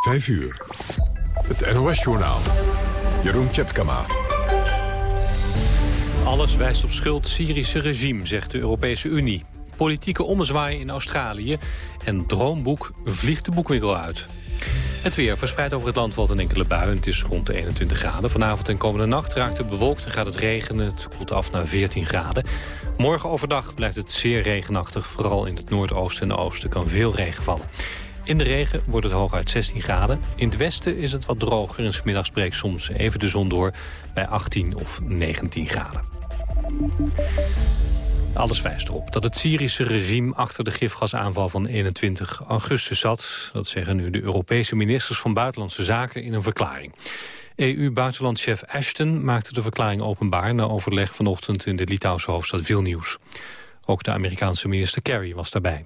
5 uur. Het NOS-journaal. Jeroen Tjepkama. Alles wijst op schuld Syrische regime, zegt de Europese Unie. Politieke ommezwaai in Australië en droomboek vliegt de boekwinkel uit. Het weer verspreid over het land valt een enkele bui. Het is rond de 21 graden. Vanavond en komende nacht raakt het bewolkt en gaat het regenen. Het koelt af naar 14 graden. Morgen overdag blijft het zeer regenachtig. Vooral in het noordoosten en oosten kan veel regen vallen. In de regen wordt het hooguit 16 graden. In het westen is het wat droger en smiddags breekt soms even de zon door bij 18 of 19 graden. Alles wijst erop dat het Syrische regime achter de gifgasaanval van 21 augustus zat. Dat zeggen nu de Europese ministers van Buitenlandse Zaken in een verklaring. EU-buitenlandchef Ashton maakte de verklaring openbaar... na overleg vanochtend in de Litouwse hoofdstad Vilnius. Ook de Amerikaanse minister Kerry was daarbij.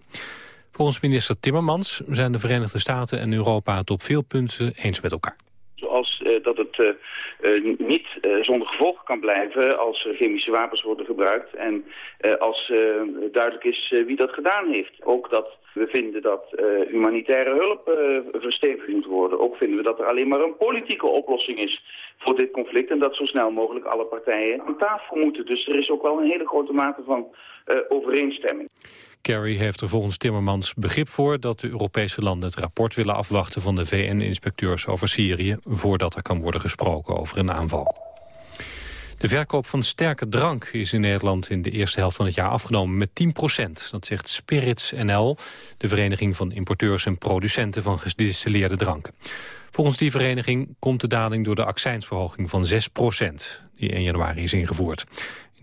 Volgens minister Timmermans zijn de Verenigde Staten en Europa het op veel punten eens met elkaar. Zoals uh, dat het uh, niet zonder gevolgen kan blijven als chemische wapens worden gebruikt. En als duidelijk is wie dat gedaan heeft. Ook dat we vinden dat humanitaire hulp verstevigd moet worden. Ook vinden we dat er alleen maar een politieke oplossing is voor dit conflict. En dat zo snel mogelijk alle partijen aan tafel moeten. Dus er is ook wel een hele grote mate van overeenstemming. Kerry heeft er volgens Timmermans begrip voor dat de Europese landen het rapport willen afwachten van de VN-inspecteurs over Syrië voordat er kan worden gesproken over een aanval. De verkoop van sterke drank is in Nederland in de eerste helft van het jaar afgenomen met 10% Dat zegt Spirits NL, de vereniging van importeurs en producenten van gedistilleerde dranken. Volgens die vereniging komt de daling door de accijnsverhoging van 6% die in januari is ingevoerd.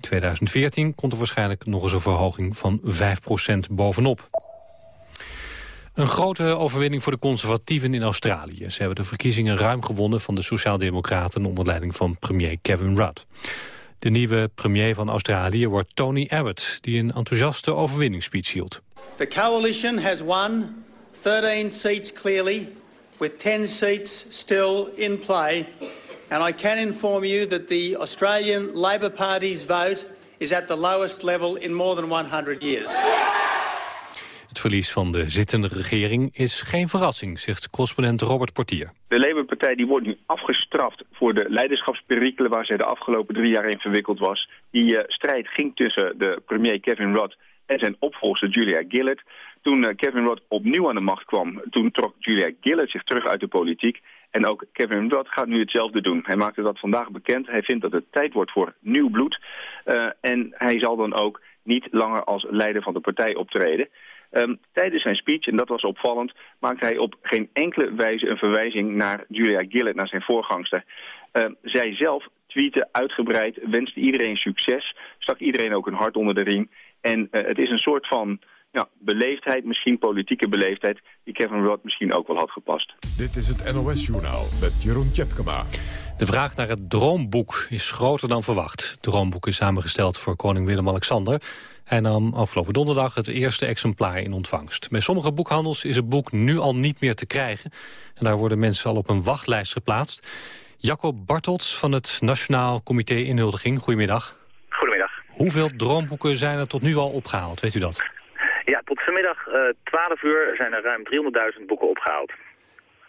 In 2014 komt er waarschijnlijk nog eens een verhoging van 5% bovenop. Een grote overwinning voor de conservatieven in Australië. Ze hebben de verkiezingen ruim gewonnen van de Sociaaldemocraten onder leiding van premier Kevin Rudd. De nieuwe premier van Australië wordt Tony Abbott, die een enthousiaste overwinningsspeech hield. The coalition has won 13 seats clearly, with 10 seats still in play And I can inform you that the Australian Labor Party's vote is at the lowest level in more than 100 years. Het verlies van de zittende regering is geen verrassing, zegt correspondent Robert Portier. De Labour-partij die wordt nu afgestraft voor de leiderschapsperikelen waar zij de afgelopen drie jaar in verwikkeld was. Die uh, strijd ging tussen de premier Kevin Rudd en zijn opvolger Julia Gillard. Toen uh, Kevin Rudd opnieuw aan de macht kwam, toen trok Julia Gillard zich terug uit de politiek. En ook Kevin Rudd gaat nu hetzelfde doen. Hij maakte dat vandaag bekend. Hij vindt dat het tijd wordt voor nieuw bloed. Uh, en hij zal dan ook niet langer als leider van de partij optreden. Um, tijdens zijn speech, en dat was opvallend, maakte hij op geen enkele wijze een verwijzing naar Julia Gillard, naar zijn voorgangster. Uh, zij zelf tweette uitgebreid, wenste iedereen succes, stak iedereen ook een hart onder de riem. En uh, het is een soort van ja, beleefdheid, misschien politieke beleefdheid... die Kevin Rudd misschien ook wel had gepast. Dit is het NOS-journaal met Jeroen Tjepkema. De vraag naar het Droomboek is groter dan verwacht. Het Droomboek is samengesteld voor koning Willem-Alexander. Hij nam afgelopen donderdag het eerste exemplaar in ontvangst. Bij sommige boekhandels is het boek nu al niet meer te krijgen. En daar worden mensen al op een wachtlijst geplaatst. Jacob Bartels van het Nationaal Comité Inhuldiging. Goedemiddag. Goedemiddag. Hoeveel droomboeken zijn er tot nu al opgehaald? Weet u dat? Ja, tot vanmiddag uh, eh, 12 uur zijn er ruim 300.000 boeken opgehaald.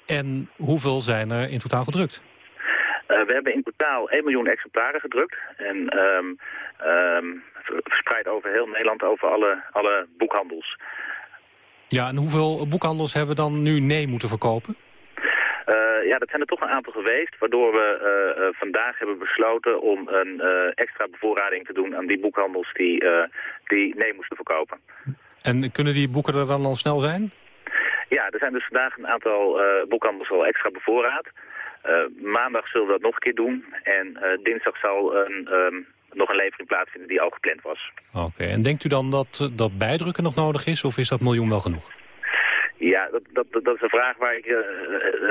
En hoeveel zijn er in totaal gedrukt? Uh, we hebben in totaal 1 miljoen exemplaren gedrukt. En um, um, verspreid over heel Nederland, over alle, alle boekhandels. Ja, en hoeveel boekhandels hebben dan nu nee moeten verkopen? Uh, ja, dat zijn er toch een aantal geweest, waardoor we uh, vandaag hebben besloten om een extra bevoorrading te doen aan die boekhandels die, die nee moesten verkopen. En kunnen die boeken er dan al snel zijn? Ja, er zijn dus vandaag een aantal uh, boekhandels al extra bevoorraad. Uh, maandag zullen we dat nog een keer doen. En uh, dinsdag zal een, um, nog een levering plaatsvinden die al gepland was. Oké, en denkt u dan dat, dat bijdrukken nog nodig is? Of is dat miljoen wel genoeg? Ja, dat, dat, dat is een vraag waar ik uh,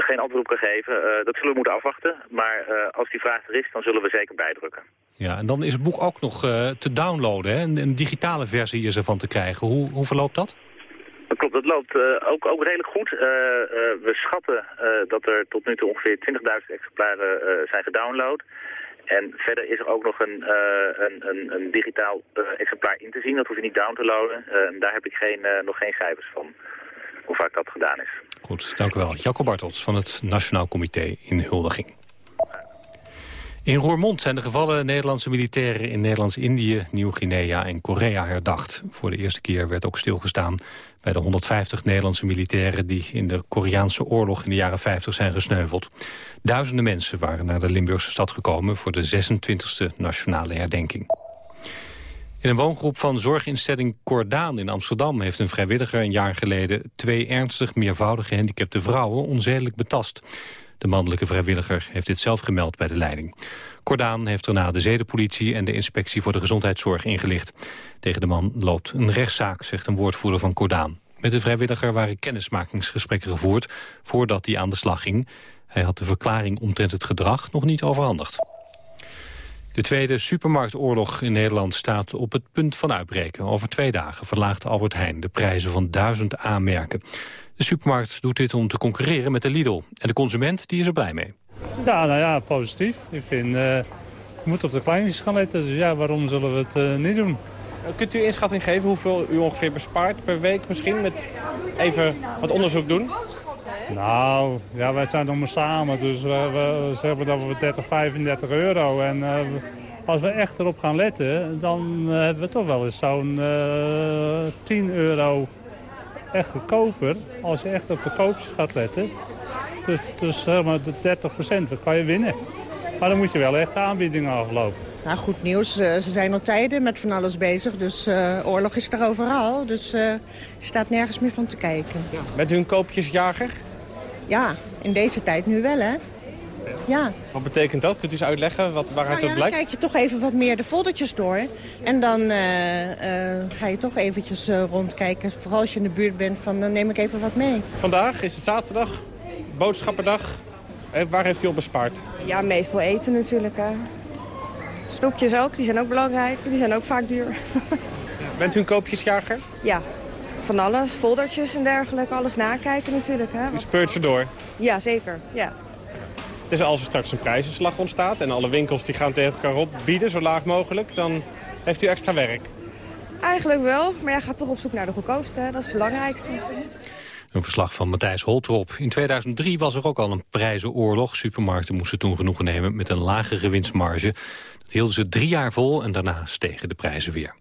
geen antwoord op kan geven. Uh, dat zullen we moeten afwachten. Maar uh, als die vraag er is, dan zullen we zeker bijdrukken. Ja, en dan is het boek ook nog te downloaden. Hè? Een, een, digitale versie is ervan te krijgen. Hoe, hoe verloopt dat? Dat klopt, dat loopt ook, ook redelijk goed. we schatten dat er tot nu toe ongeveer 20.000 exemplaren zijn gedownload. En verder is er ook nog een, een, een, een, digitaal exemplaar in te zien. Dat hoef je niet down te loaden. daar heb ik geen, nog geen cijfers van hoe vaak dat gedaan is. Goed, dank u wel. Jacco Bartels van het Nationaal Comité in Huldiging. In Roermond zijn de gevallen Nederlandse militairen in Nederlands-Indië, Nieuw-Guinea en Korea herdacht. Voor de eerste keer werd ook stilgestaan bij de 150 Nederlandse militairen die in de Koreaanse oorlog in de jaren 50 zijn gesneuveld. Duizenden mensen waren naar de Limburgse stad gekomen voor de 26e nationale herdenking. In een woongroep van zorginstelling Cordaan in Amsterdam... heeft een vrijwilliger een jaar geleden twee ernstig meervoudig gehandicapte vrouwen onzedelijk betast. De mannelijke vrijwilliger heeft dit zelf gemeld bij de leiding. Cordaan heeft daarna de zedenpolitie en de inspectie voor de gezondheidszorg ingelicht. Tegen de man loopt een rechtszaak, zegt een woordvoerder van Cordaan. Met de vrijwilliger waren kennismakingsgesprekken gevoerd voordat hij aan de slag ging. Hij had de verklaring omtrent het gedrag nog niet overhandigd. De tweede supermarktoorlog in Nederland staat op het punt van uitbreken. Over twee dagen verlaagt Albert Heijn de prijzen van duizend aanmerken. De supermarkt doet dit om te concurreren met de Lidl. En de consument die is er blij mee. Ja, nou ja, positief. Ik vind, uh, we moeten op de kleintjes gaan letten. Dus ja, waarom zullen we het uh, niet doen? Kunt u inschatting geven hoeveel u ongeveer bespaart per week misschien? Met even wat onderzoek doen? Nou, ja, wij zijn nog maar samen. Dus we, we zeggen dat we 30, 35 euro. En uh, als we echt erop gaan letten, dan hebben we toch wel eens zo'n 10 euro echt goedkoper. Als je echt op de koopjes gaat letten. Dus, dus zeg maar de 30 procent, dat kan je winnen. Maar dan moet je wel echt de aanbiedingen aflopen. Nou, goed nieuws. ze zijn al tijden met van alles bezig. Dus uh, oorlog is er overal. Dus uh, je staat nergens meer van te kijken. Ja. Bent u een koopjesjager? Ja, in deze tijd nu wel, hè. Ja. Wat betekent dat? Kunt u eens uitleggen wat, waaruit nou ja, dat blijkt? Dan kijk je toch even wat meer de foldertjes door. En dan uh, uh, ga je toch eventjes uh, rondkijken. Vooral als je in de buurt bent, van, dan neem ik even wat mee. Vandaag is het zaterdag, boodschappendag. waar heeft u op bespaard? Ja, meestal eten natuurlijk. Hè. Snoepjes ook, die zijn ook belangrijk. Die zijn ook vaak duur. Bent u een koopjesjager? Ja, van alles. Foldertjes en dergelijke. Alles nakijken natuurlijk. Hè. U speurt ze door? Ja, zeker. Ja. Dus als er straks een prijzenslag ontstaat en alle winkels die gaan tegen elkaar op bieden, zo laag mogelijk, dan heeft u extra werk? Eigenlijk wel, maar jij gaat toch op zoek naar de goedkoopste. Hè? Dat is het belangrijkste. Een verslag van Matthijs Holtrop. In 2003 was er ook al een prijzenoorlog. Supermarkten moesten toen genoegen nemen met een lagere winstmarge. Dat hielden ze drie jaar vol en daarna stegen de prijzen weer.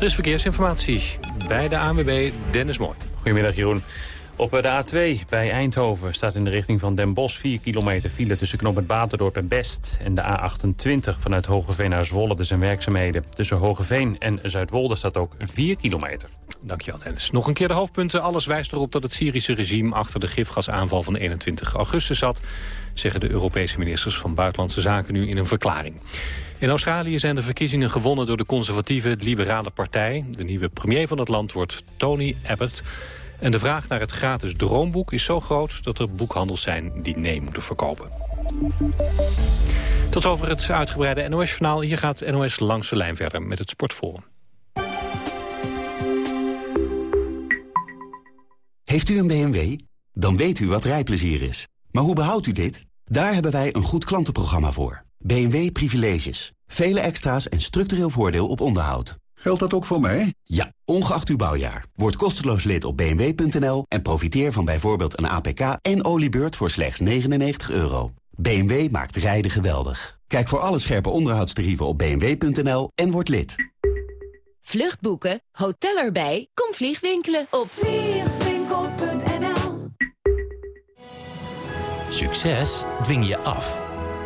Er is verkeersinformatie bij de ANWB Dennis Mooi. Goedemiddag Jeroen. Op de A2 bij Eindhoven staat in de richting van Den Bosch 4 kilometer file tussen Knoop Baterdorp en Best. En de A28 vanuit Hogeveen naar Zwolle, dus zijn werkzaamheden. Tussen Hogeveen en Zuidwolde staat ook 4 kilometer. Dankjewel Dennis. Nog een keer de hoofdpunten. Alles wijst erop dat het Syrische regime achter de gifgasaanval van 21 augustus zat. Zeggen de Europese ministers van Buitenlandse Zaken nu in een verklaring. In Australië zijn de verkiezingen gewonnen door de conservatieve liberale partij. De nieuwe premier van het land wordt Tony Abbott. En de vraag naar het gratis droomboek is zo groot... dat er boekhandels zijn die nee moeten verkopen. Tot over het uitgebreide NOS-journaal. Hier gaat NOS langs de lijn verder met het Sportforum. Heeft u een BMW? Dan weet u wat rijplezier is. Maar hoe behoudt u dit? Daar hebben wij een goed klantenprogramma voor. BMW Privileges. Vele extra's en structureel voordeel op onderhoud. Geldt dat ook voor mij? Ja, ongeacht uw bouwjaar. Word kosteloos lid op bmw.nl en profiteer van bijvoorbeeld een APK en oliebeurt voor slechts 99 euro. BMW maakt rijden geweldig. Kijk voor alle scherpe onderhoudstarieven op bmw.nl en word lid. Vluchtboeken, hotel erbij, kom vliegwinkelen op vliegwinkel.nl Succes dwing je af.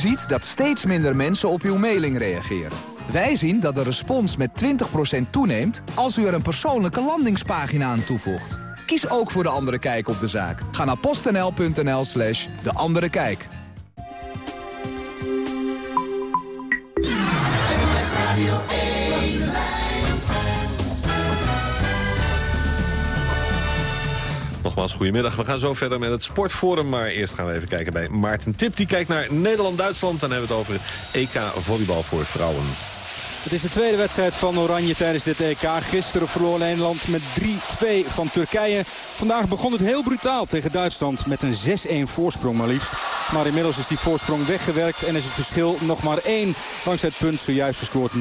ziet dat steeds minder mensen op uw mailing reageren. Wij zien dat de respons met 20% toeneemt als u er een persoonlijke landingspagina aan toevoegt. Kies ook voor De Andere Kijk op de zaak. Ga naar postnl.nl slash De Andere Kijk. Nogmaals, goedemiddag. We gaan zo verder met het Sportforum. Maar eerst gaan we even kijken bij Maarten Tip. Die kijkt naar Nederland-Duitsland. Dan hebben we het over EK volleybal voor vrouwen. Het is de tweede wedstrijd van Oranje tijdens dit EK. Gisteren verloor Nederland met 3-2 van Turkije. Vandaag begon het heel brutaal tegen Duitsland met een 6-1 voorsprong maar liefst. Maar inmiddels is die voorsprong weggewerkt en is het verschil nog maar 1. Langs het punt zojuist gescoord 9-8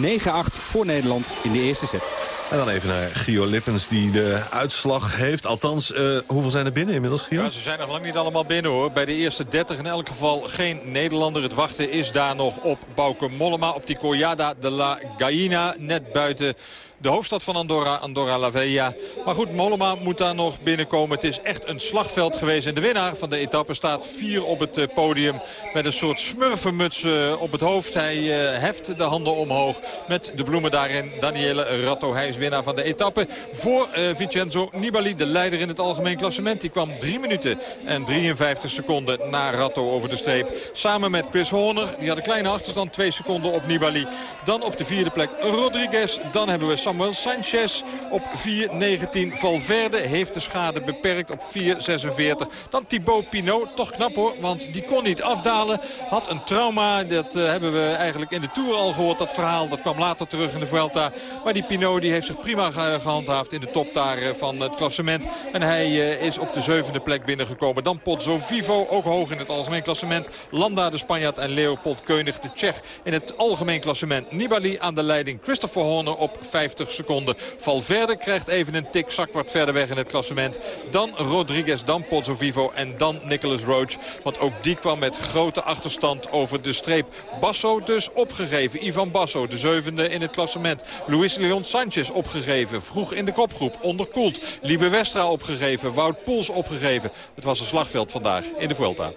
voor Nederland in de eerste set. En dan even naar Gio Lippens die de uitslag heeft. Althans, uh, hoeveel zijn er binnen inmiddels, Gio? Ja, ze zijn nog lang niet allemaal binnen hoor. Bij de eerste 30 in elk geval geen Nederlander. Het wachten is daar nog op Bauke Mollema op die Collada de la Gaina. Net buiten de hoofdstad van Andorra, Andorra la Vella. Maar goed, Mollema moet daar nog binnenkomen. Het is echt een slagveld geweest. En de winnaar van de etappe staat vier op het eh, podium. Met een soort smurfenmuts eh, op het hoofd. Hij uh, heft de handen omhoog met de bloemen daarin. Daniele Ratto, hij is winnaar van de etappe. Voor Vincenzo Nibali, de leider in het algemeen klassement. Die kwam 3 minuten en 53 seconden na Ratto over de streep. Samen met Chris Horner. Die had een kleine achterstand, 2 seconden op Nibali. Dan op de vierde plek Rodriguez. Dan hebben we Samuel Sanchez op 4.19. Valverde heeft de schade beperkt op 4.46. Dan Thibaut Pinot, toch knap hoor, want die kon niet afdalen. Had een trauma, dat uh, hebben we eigenlijk in de Tour al gehoord. Dat verhaal, dat kwam later terug in de Vuelta. Maar die Pinot die heeft zich prima gehandhaafd in de top daar uh, van het klassement. En hij uh, is op de zevende plek binnengekomen. Dan Pozzo Vivo, ook hoog in het algemeen klassement. Landa de Spanjaard en Leopold Keunig de Tsjech in het algemeen klassement. Nibali aan de leiding, Christopher Horner op 50 seconden. Valverde krijgt even een tik, zak wat verder weg in het klassement. Dan Rodriguez, dan Pozzo Vivo en dan Nicholas Roach. Want ook die kwam met grote achterstand over de streep. Basso dus opgegeven. Ivan Basso, de zevende in het klassement. Luis Leon Sanchez opgegeven. Vroeg in de kopgroep, onderkoeld. Liebe Westra opgegeven. Wout Poels opgegeven. Het was een slagveld vandaag in de Vuelta.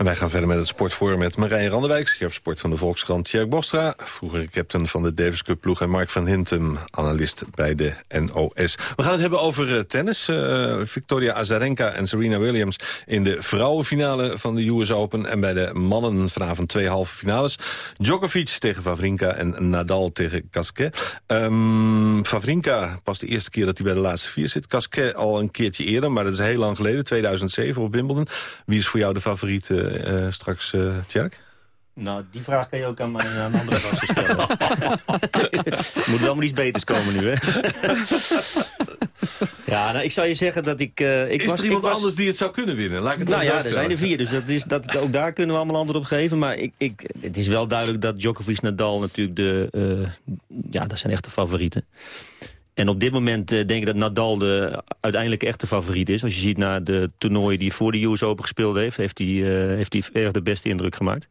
En wij gaan verder met het sportforum met Marije Randewijk, chef sport van de Volkskrant. Tjerk Bostra, vroeger captain van de Davis Cup ploeg. En Mark van Hintem, analist bij de NOS. We gaan het hebben over uh, tennis. Uh, Victoria Azarenka en Serena Williams in de vrouwenfinale van de US Open. En bij de mannen vanavond twee halve finales. Djokovic tegen Vavrinka en Nadal tegen Gasquet. Um, Vavrinka pas de eerste keer dat hij bij de laatste vier zit. Gasquet al een keertje eerder, maar dat is heel lang geleden. 2007 op Wimbledon. Wie is voor jou de favoriet uh, straks, uh, Tjerk? Nou, die vraag kan je ook aan, mijn, aan andere gasten stellen. Moet wel maar iets beters komen nu, hè? ja, nou, ik zou je zeggen dat ik... Uh, ik is was, er iemand ik was... anders die het zou kunnen winnen? Laat ik het nou ja, er zijn er vier, dus dat is, dat, ook daar kunnen we allemaal antwoord op geven. Maar ik, ik, het is wel duidelijk dat Djokovic Nadal natuurlijk de... Uh, ja, dat zijn echte favorieten. En op dit moment uh, denk ik dat Nadal de uiteindelijk echte favoriet is. Als je ziet naar de toernooien die voor de US Open gespeeld heeft... heeft hij, uh, heeft hij erg de beste indruk gemaakt.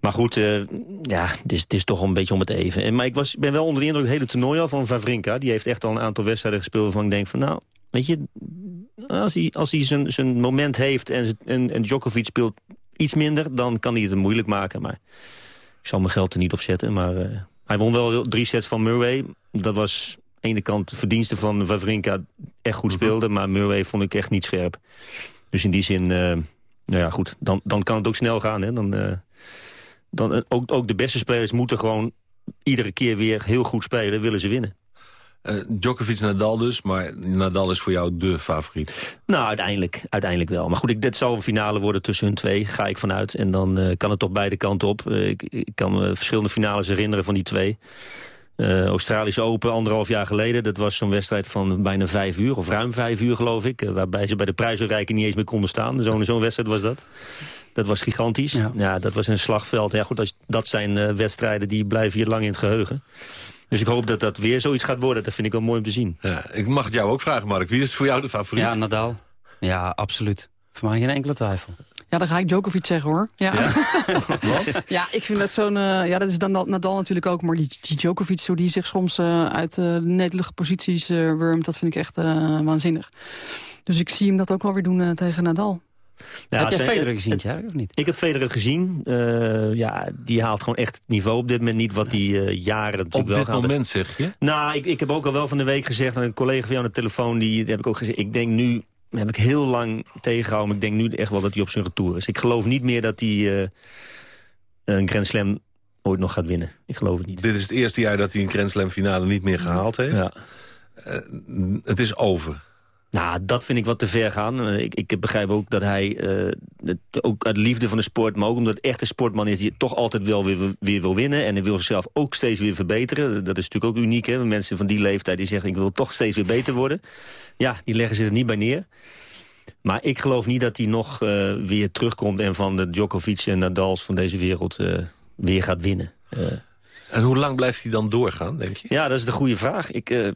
Maar goed, uh, ja, het is, het is toch een beetje om het even. En, maar ik was, ben wel onder de indruk het hele toernooi al van Vavrinka. Die heeft echt al een aantal wedstrijden gespeeld waarvan ik denk van... nou, weet je, als hij, als hij zijn, zijn moment heeft en, en, en Djokovic speelt iets minder... dan kan hij het moeilijk maken. Maar ik zal mijn geld er niet op zetten. Maar hij won wel drie sets van Murray. Dat was ene kant de verdienste van Vavrinka echt goed speelde... maar Murray vond ik echt niet scherp. Dus in die zin, uh, nou ja, goed, dan, dan kan het ook snel gaan. Hè? Dan, uh, dan, ook, ook de beste spelers moeten gewoon iedere keer weer heel goed spelen... willen ze winnen. Uh, Djokovic Nadal dus, maar Nadal is voor jou de favoriet. Nou, uiteindelijk, uiteindelijk wel. Maar goed, ik, dit zal een finale worden tussen hun twee, ga ik vanuit. En dan uh, kan het toch beide kanten op. Uh, ik, ik, kan me verschillende finales herinneren van die twee. Uh, Australische Open, anderhalf jaar geleden. Dat was zo'n wedstrijd van bijna vijf uur, of ruim vijf uur geloof ik. Uh, waarbij ze bij de prijzenrijken niet eens meer konden staan. Zo'n zo wedstrijd was dat. Dat was gigantisch. Ja. ja. dat was een slagveld. Ja, goed, als, dat zijn uh, wedstrijden die blijven hier lang in het geheugen. Dus ik hoop dat dat weer zoiets gaat worden. Dat vind ik wel mooi om te zien. Ja, ik mag het jou ook vragen, Mark. Wie is voor jou de favoriet? Ja, Nadal. Ja, absoluut. Voor mij geen enkele twijfel. Ja, dan ga ik Djokovic zeggen hoor. Ja, ja? Wat? ja ik vind dat zo'n... Uh, ja, dat is dan Nadal natuurlijk ook. Maar die, die Djokovic, hoe die zich soms uh, uit uh, netelige posities wurmt... dat vind ik echt waanzinnig. Dus ik zie hem dat ook wel weer doen tegen Nadal. Ja, heb jij Federer gezien, ja, of niet? Ik heb Federer gezien. Uh, ja, die haalt gewoon echt het niveau op dit moment niet wat die uh, jaren natuurlijk op wel dit moment heeft. zeg je? Nou, ik, ik heb ook al wel van de week gezegd aan een collega van jou aan de telefoon... die, die heb ik ook gezegd, ik denk nu heb ik heel lang tegengehouden. Maar ik denk nu echt wel dat hij op zijn retour is. Ik geloof niet meer dat hij uh, een Grand Slam ooit nog gaat winnen. Ik geloof het niet. Dit is het eerste jaar dat hij een Grand Slam finale niet meer gehaald heeft. Ja. Uh, het is over. Nou, dat vind ik wat te ver gaan. Eh, Ik, ik begrijp ook dat hij, eh, het, ook uit liefde van de sport... maar ook omdat het echt een sportman is die toch altijd wel weer, weer wil winnen... en hij wil zichzelf ook steeds weer verbeteren. Dat is natuurlijk ook uniek, hè? Mensen van die leeftijd die zeggen... ik wil toch steeds weer beter worden. Ja, die leggen ze er niet bij neer. Maar ik geloof niet dat hij nog eh, weer terugkomt... en van de Djokovic en Nadals van deze wereld weer gaat winnen. En hoe lang blijft hij dan doorgaan, denk je? ja, dat is de goede vraag. Ik,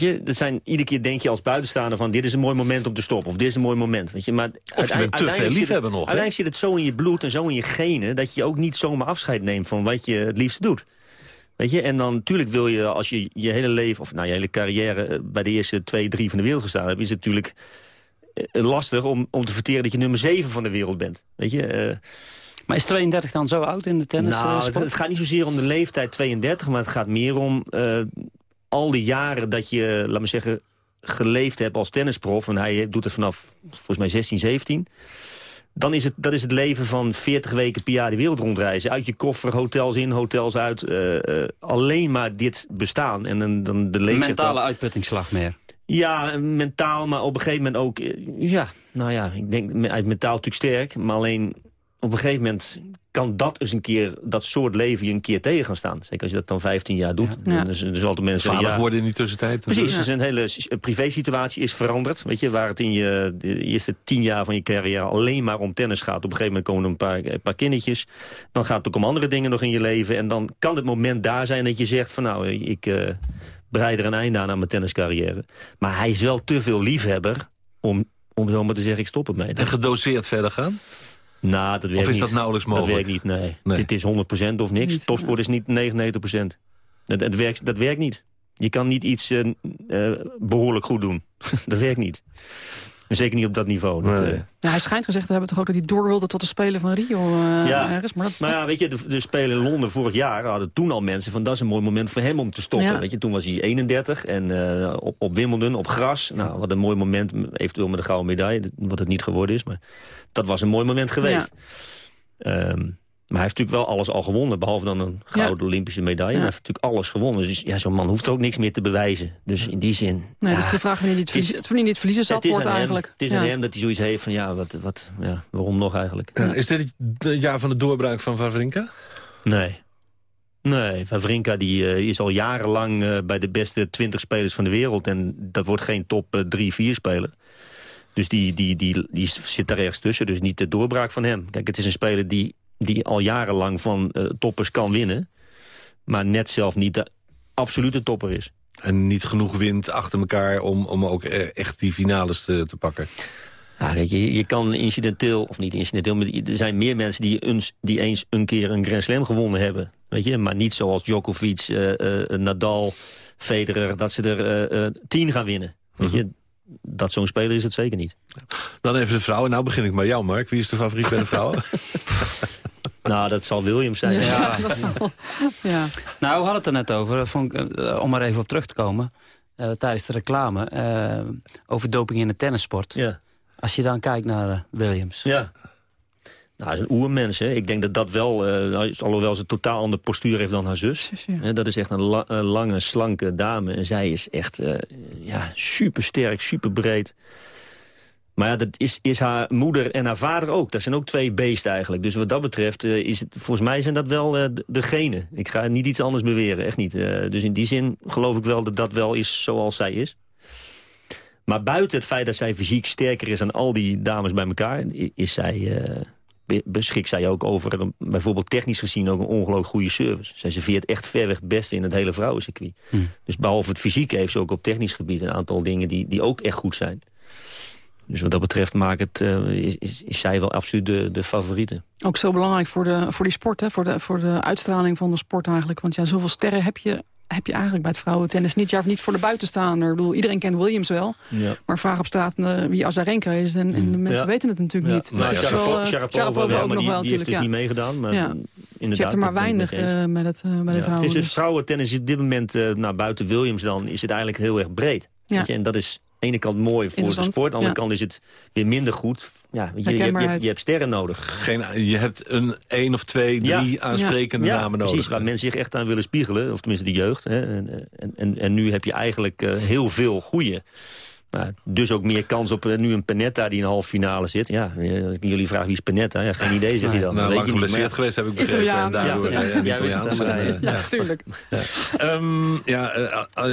weet je, dat zijn, iedere keer denk je als buitenstaander van... dit is een mooi moment om te stoppen, of dit is een mooi moment. Weet je, maar uiteindelijk- te veel uiteindelijk zit het- liefhebber nog? Uiteindelijk zit het zo in je bloed en zo in je genen... dat je ook niet zomaar afscheid neemt van wat je het liefst doet. Weet je, en dan natuurlijk wil je, als je je hele leven... of nou, je hele carrière eh, bij de eerste twee, drie van de wereld gestaan hebt... is het natuurlijk eh, lastig om, om te verteren dat je nummer zeven van de wereld bent. Weet je... eh, Maar is 32 dan zo oud in de tennis? eh, nou, het, gaat niet zozeer om de leeftijd 32, maar het gaat meer om eh, al die jaren dat je, laat me zeggen, geleefd hebt als tennisprof. En hij doet het vanaf volgens mij 16, 17. Dan is het, dat is het leven van 40 weken per jaar de wereld rondreizen. Uit je koffer, hotels in, hotels uit. eh, eh, alleen maar dit bestaan. En dan, dan de leeftijd... Mentale uitputtingsslag meer. Ja, mentaal, maar op een gegeven moment ook... eh, Ja, nou ja, ik denk, hij is mentaal natuurlijk sterk. Maar alleen op een gegeven moment kan dat eens een keer... dat soort leven je een keer tegen gaan staan. Zeker als je dat dan 15 jaar doet. Ja. Dan is er dus altijd mensen... Vader ja, worden in die tussentijd. Precies, natuurlijk. dus een hele privé-situatie is veranderd. Weet je, waar het in je de eerste tien jaar van je carrière alleen maar om tennis gaat. Op een gegeven moment komen er een paar, een paar kindertjes. Dan gaat het ook om andere dingen nog in je leven. En dan kan het moment daar zijn dat je zegt van nou, ik eh breid er een einde aan aan mijn tenniscarrière. Maar hij is wel te veel liefhebber om, om zomaar te zeggen ik stop ermee. En gedoseerd verder gaan? Nou, dat werkt is niet. dat nauwelijks mogelijk? Dat werkt niet, nee. Dit is 100% of niks. Topsport is niet 99%. Dat, dat, werkt, dat werkt niet. Je kan niet iets eh, eh, behoorlijk goed doen. dat werkt niet. En Zeker niet op dat niveau. Dat, eh, Ja, hij schijnt gezegd te hebben toch ook dat hij door wilde tot de Spelen van Rio eh, Ja. ergens. Maar dat, Maar ja, weet je, de, de Spelen in Londen vorig jaar hadden toen al mensen van... dat is een mooi moment voor hem om te stoppen. Ja. Weet je, toen was hij 31 en eh, op, op Wimbledon, op gras. Nou, wat een mooi moment, eventueel met een gouden medaille. Wat het niet geworden is, maar dat was een mooi moment geweest. Ehm, maar hij heeft natuurlijk wel alles al gewonnen. Behalve dan een gouden Olympische medaille. Ja. Maar hij heeft natuurlijk alles gewonnen. Dus ja, zo'n man hoeft ook niks meer te bewijzen. Dus in die zin... nee, ja, dus de vraag wanneer hij het, verliezen, wanneer hij het verliezen zat het is wordt aan eigenlijk. Hem, het is Ja. aan hem dat hij zoiets heeft van... ja, wat, wat, ja waarom nog eigenlijk? Ja, is dit het jaar van de doorbraak van Wawrinka? Nee. Nee, Wawrinka die, eh, is al jarenlang eh, bij de beste 20 spelers van de wereld. En dat wordt geen top 3-4 speler. Dus die, die, die, die zit daar ergens tussen. Dus niet de doorbraak van hem. Kijk, het is een speler die, die al jarenlang van eh, toppers kan winnen. Maar net zelf niet de absolute topper is. En niet genoeg wint achter elkaar om, om ook eh, echt die finales te, te pakken. Ja, je, je kan incidenteel, of niet incidenteel... maar er zijn meer mensen die, eens, die eens een keer een Grand Slam gewonnen hebben. Weet je? Maar niet zoals Djokovic, eh, Nadal, Federer... dat ze er tien gaan winnen. Weet je? Dat zo'n speler is het zeker niet. Dan even de vrouwen. Nou begin ik bij jou, Mark. Wie is de favoriet bij de vrouwen? nou, dat zal Williams zijn. Ja, dat zal- ja. Nou, we hadden het er net over, dat vond ik, eh, om er even op terug te komen. eh, tijdens de reclame, eh, over doping in de tennissport. Ja. Als je dan kijkt naar eh, Williams. Ja. Nou, hij is een oermens. Hè. Ik denk dat dat wel, eh, alhoewel ze een totaal ander postuur heeft dan haar zus. Hè, dat is echt een, la- een lange, slanke dame. En zij is echt eh, ja, super sterk, super breed. Maar ja, dat is, is haar moeder en haar vader ook. Dat zijn ook twee beesten eigenlijk. Dus wat dat betreft, eh, is het, volgens mij zijn dat wel eh, de- genen. Ik ga niet iets anders beweren, echt niet. Eh, dus in die zin geloof ik wel dat dat wel is zoals zij is. Maar buiten het feit dat zij fysiek sterker is dan al die dames bij elkaar... is zij, be- beschikt zij ook over, een, bijvoorbeeld technisch gezien... ook een ongelooflijk goede service. Zij serveert echt verweg het beste in het hele vrouwencircuit. Dus behalve het fysiek heeft ze ook op technisch gebied... een aantal dingen die, die ook echt goed zijn. Dus wat dat betreft maakt het, eh, is, is, is zij wel absoluut de, de favoriete. Ook zo belangrijk voor, de, voor die sport, hè? Voor, de, voor de uitstraling van de sport eigenlijk. Want ja, zoveel sterren heb je, heb je eigenlijk bij het vrouwentennis niet. Ja, niet voor de buitenstaander. Ik bedoel, iedereen kent Williams wel. Ja. Maar vraag op straat eh, wie Azarenka is. En, en de mensen Ja. weten het natuurlijk niet. Nou, Dus Sharapova, wel, ook maar nog die, wel die heeft dus ja. niet meegedaan. Maar Ja. inderdaad, je hebt er maar met weinig eh, met het, bij de vrouwen. Het is dus dus. vrouwentennis is op dit moment, eh, nou, buiten Williams dan, is het eigenlijk heel erg breed. Ja. Weet je, en dat is ene kant mooi voor de sport, aan de andere ja. kant is het weer minder goed. Ja, je, je, hebt, je, hebt, Herkenbaarheid. je hebt sterren nodig. Geen, je hebt een één of twee, drie aansprekende ja, namen nodig. precies, waar mensen zich echt aan willen spiegelen. Of tenminste de jeugd. Hè. En, en, en, en nu heb je eigenlijk eh, heel veel goede. Nou, dus ook meer kans op eh, nu een Panetta die in de halve finale zit. Ja, eh, als ik jullie vraag wie is Panetta? Ja, geen idee, zeg je dan. Nou, weet lang je niet. geblesseerd Maar- geweest, heb ik begrepen. Italiaan, en daardoor, ja. eh, ja, Ja, ja. ja. tuurlijk. Ehm, ja,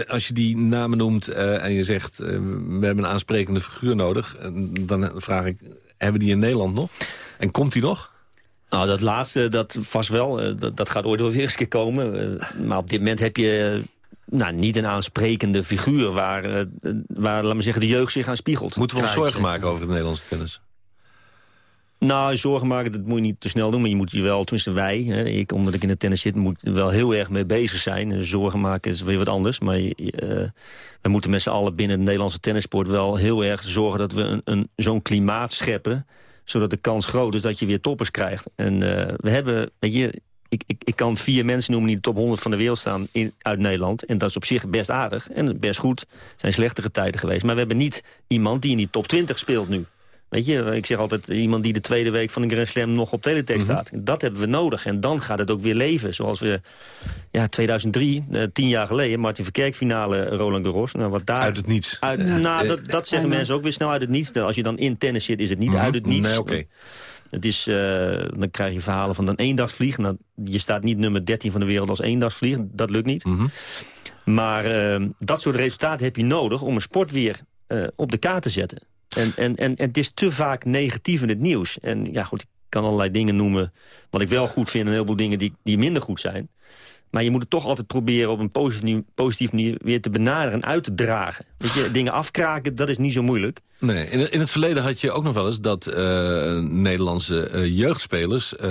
als je die namen noemt eh, en je zegt... we hebben een aansprekende figuur nodig... dan vraag ik, hebben die in Nederland nog? En komt die nog? Nou, dat laatste, dat vast wel. dat, dat gaat ooit wel weer eens een keer komen. Maar op dit moment heb je nou, niet een aansprekende figuur... waar, eh, waar laat zeggen, de jeugd zich aan spiegelt. Moeten we ons zorgen eh. maken over het Nederlandse tennis? Nou, zorgen maken, dat moet je niet te snel doen. Maar je moet je wel, tenminste wij, hè, ik, omdat ik in de tennis zit... moet er wel heel erg mee bezig zijn. En zorgen maken is weer wat anders. Maar eh, we moeten met z'n allen binnen de Nederlandse tennissport... wel heel erg zorgen dat we een, een, zo'n klimaat scheppen... zodat de kans groot is dat je weer toppers krijgt. En eh, we hebben, weet je... Ik, ik, ik kan vier mensen noemen die in de top 100 van de wereld staan in, uit Nederland. En dat is op zich best aardig en best goed. Er zijn slechtere tijden geweest. Maar we hebben niet iemand die in die top 20 speelt nu. Weet je, ik zeg altijd iemand die de tweede week van een Grand Slam nog op teletext staat. Dat hebben we nodig. En dan gaat het ook weer leven. Zoals we, ja, 2003, eh, tien jaar geleden, Martin Verkerk finale Roland Garros. Nou, wat daar, Uit het niets. Uit, Ja. Nou, Eh, dat, dat zeggen mensen ook weer snel uit het niets. Als je dan in tennis zit, is het niet Mhm. uit het niets. Nee, oké. Het is, eh, dan krijg je verhalen van een eendagsvlieg. Nou, je staat niet nummer 13 van de wereld als eendagsvlieg. Dat lukt niet. Mhm. Maar eh, dat soort resultaten heb je nodig om een sport weer eh, op de kaart te zetten. En, en, en, en het is te vaak negatief in het nieuws. En ja, goed, ik kan allerlei dingen noemen wat ik wel goed vind... en een heleboel dingen die, die minder goed zijn. Maar je moet het toch altijd proberen op een positieve positieve manier weer te benaderen en uit te dragen. Weet je, dingen afkraken, dat is niet zo moeilijk. Nee, in, in het verleden had je ook nog wel eens dat eh, Nederlandse eh, jeugdspelers eh,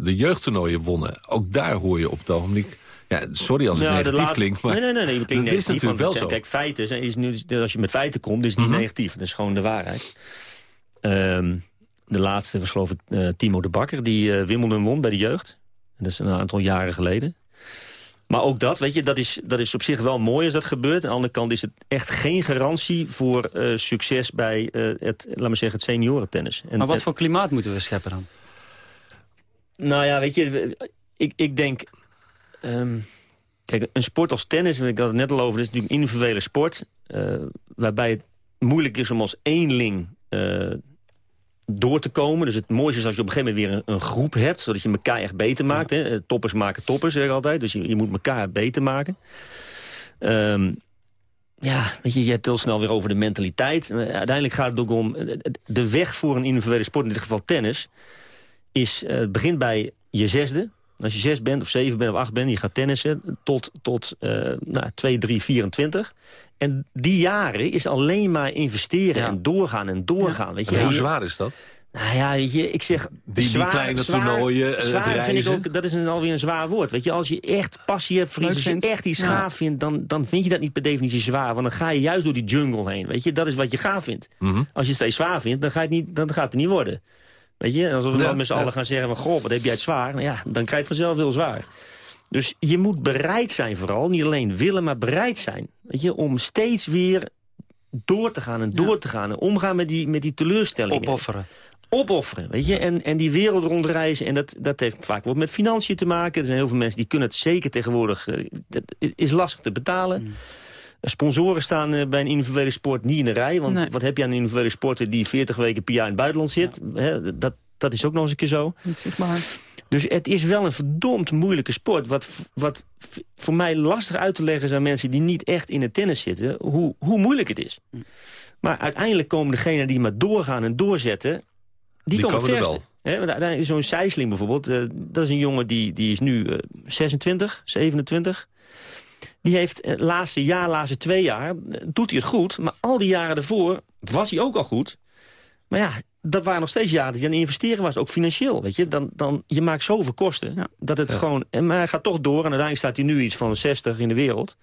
de jeugdtoernooien wonnen. Ook daar hoor je op het ogenblik... Ja, sorry als het Nou, negatief laatste- klinkt, maar nee, nee, nee, nee, het klinkt dat is negatief, natuurlijk wel zo. Kijk, feiten zijn, is nu, als je met feiten komt, is het niet Mhm. negatief. Dat is gewoon de waarheid. Ehm, de laatste was geloof ik Timo de Bakker, die Wimbledon won bij de jeugd. En dat is een aantal jaren geleden. Maar ook dat, weet je, dat is, dat is op zich wel mooi als dat gebeurt. Aan de andere kant is het echt geen garantie voor eh, succes bij eh, het, laat maar zeggen, het seniorentennis. En Maar wat het- voor klimaat moeten we scheppen dan? nou ja, weet je, ik, ik denk... ehm, kijk, een sport als tennis, ik had het net al over... dat is natuurlijk een individuele sport... eh, waarbij het moeilijk is om als eenling eh, door te komen. Dus het mooiste is als je op een gegeven moment weer een, een groep hebt... zodat je elkaar echt beter maakt. Hè? Eh, Toppers maken toppers, zeg ik altijd. Dus je, je moet elkaar beter maken. Ehm, ja, weet je, je hebt heel snel weer over de mentaliteit. Maar Uiteindelijk gaat het ook om... eh, De weg voor een individuele sport, in dit geval tennis... is, eh, het begint bij je zesde. Als je zes bent, of zeven bent, of acht bent... je gaat tennissen tot, tot eh nou, 2, 3, 24. En die jaren is alleen maar investeren en doorgaan en doorgaan. Weet je? En hoe zwaar is dat? nou ja, weet je, ik zeg... die kleine toernooien, eh, het zwaar vind ik ook, dat is een, alweer een zwaar woord. Weet je, als je echt passie hebt iets, als je echt iets Ja. gaaf vindt... Dan, dan vind je dat niet per definitie zwaar. Want dan ga je juist door die jungle heen. Weet je, dat is wat je gaaf vindt. Mhm. Als je het steeds zwaar vindt, dan, ga je het niet, dan gaat het niet worden. Weet je, en als we dan met z'n allen gaan zeggen... van, goh, wat heb jij het zwaar? Nou ja, dan krijg je het vanzelf heel zwaar. Dus je moet bereid zijn vooral, niet alleen willen, maar bereid zijn. Weet je, om steeds weer door te gaan en door te gaan. En omgaan met die, met die teleurstellingen. Opofferen. Opofferen, weet je. En, en die wereld rondreizen. En dat, dat heeft vaak wat met financiën te maken. Er zijn heel veel mensen die kunnen het zeker tegenwoordig... eh, Dat is lastig te betalen. Mm. Sponsoren staan eh, bij een individuele sport niet in de rij. Want Nee. wat heb je aan een individuele sporter die 40 weken per jaar in het buitenland zit? Hè, dat, dat is ook nog eens een keer zo. Niet zichtbaar. Dus het is wel een verdomd moeilijke sport. Wat, wat voor mij lastig uit te leggen is aan mensen die niet echt in het tennis zitten. Hoe, hoe moeilijk het is. Maar uiteindelijk komen degenen die maar doorgaan en doorzetten. Die, Die komen, komen er wel. Zo'n Sijsling bijvoorbeeld. eh, dat is een jongen die, die is nu eh, 26, 27. Die heeft het laatste jaar, laatste twee jaar, eh, doet hij het goed. Maar al die jaren daarvoor was hij ook al goed. Maar ja, dat waren nog steeds jaren dat hij aan het investeren was. Ook financieel, weet je. Dan, dan, je maakt zoveel kosten. Dat het gewoon... En, maar hij gaat toch door. En uiteindelijk staat hij nu iets van 60 in de wereld.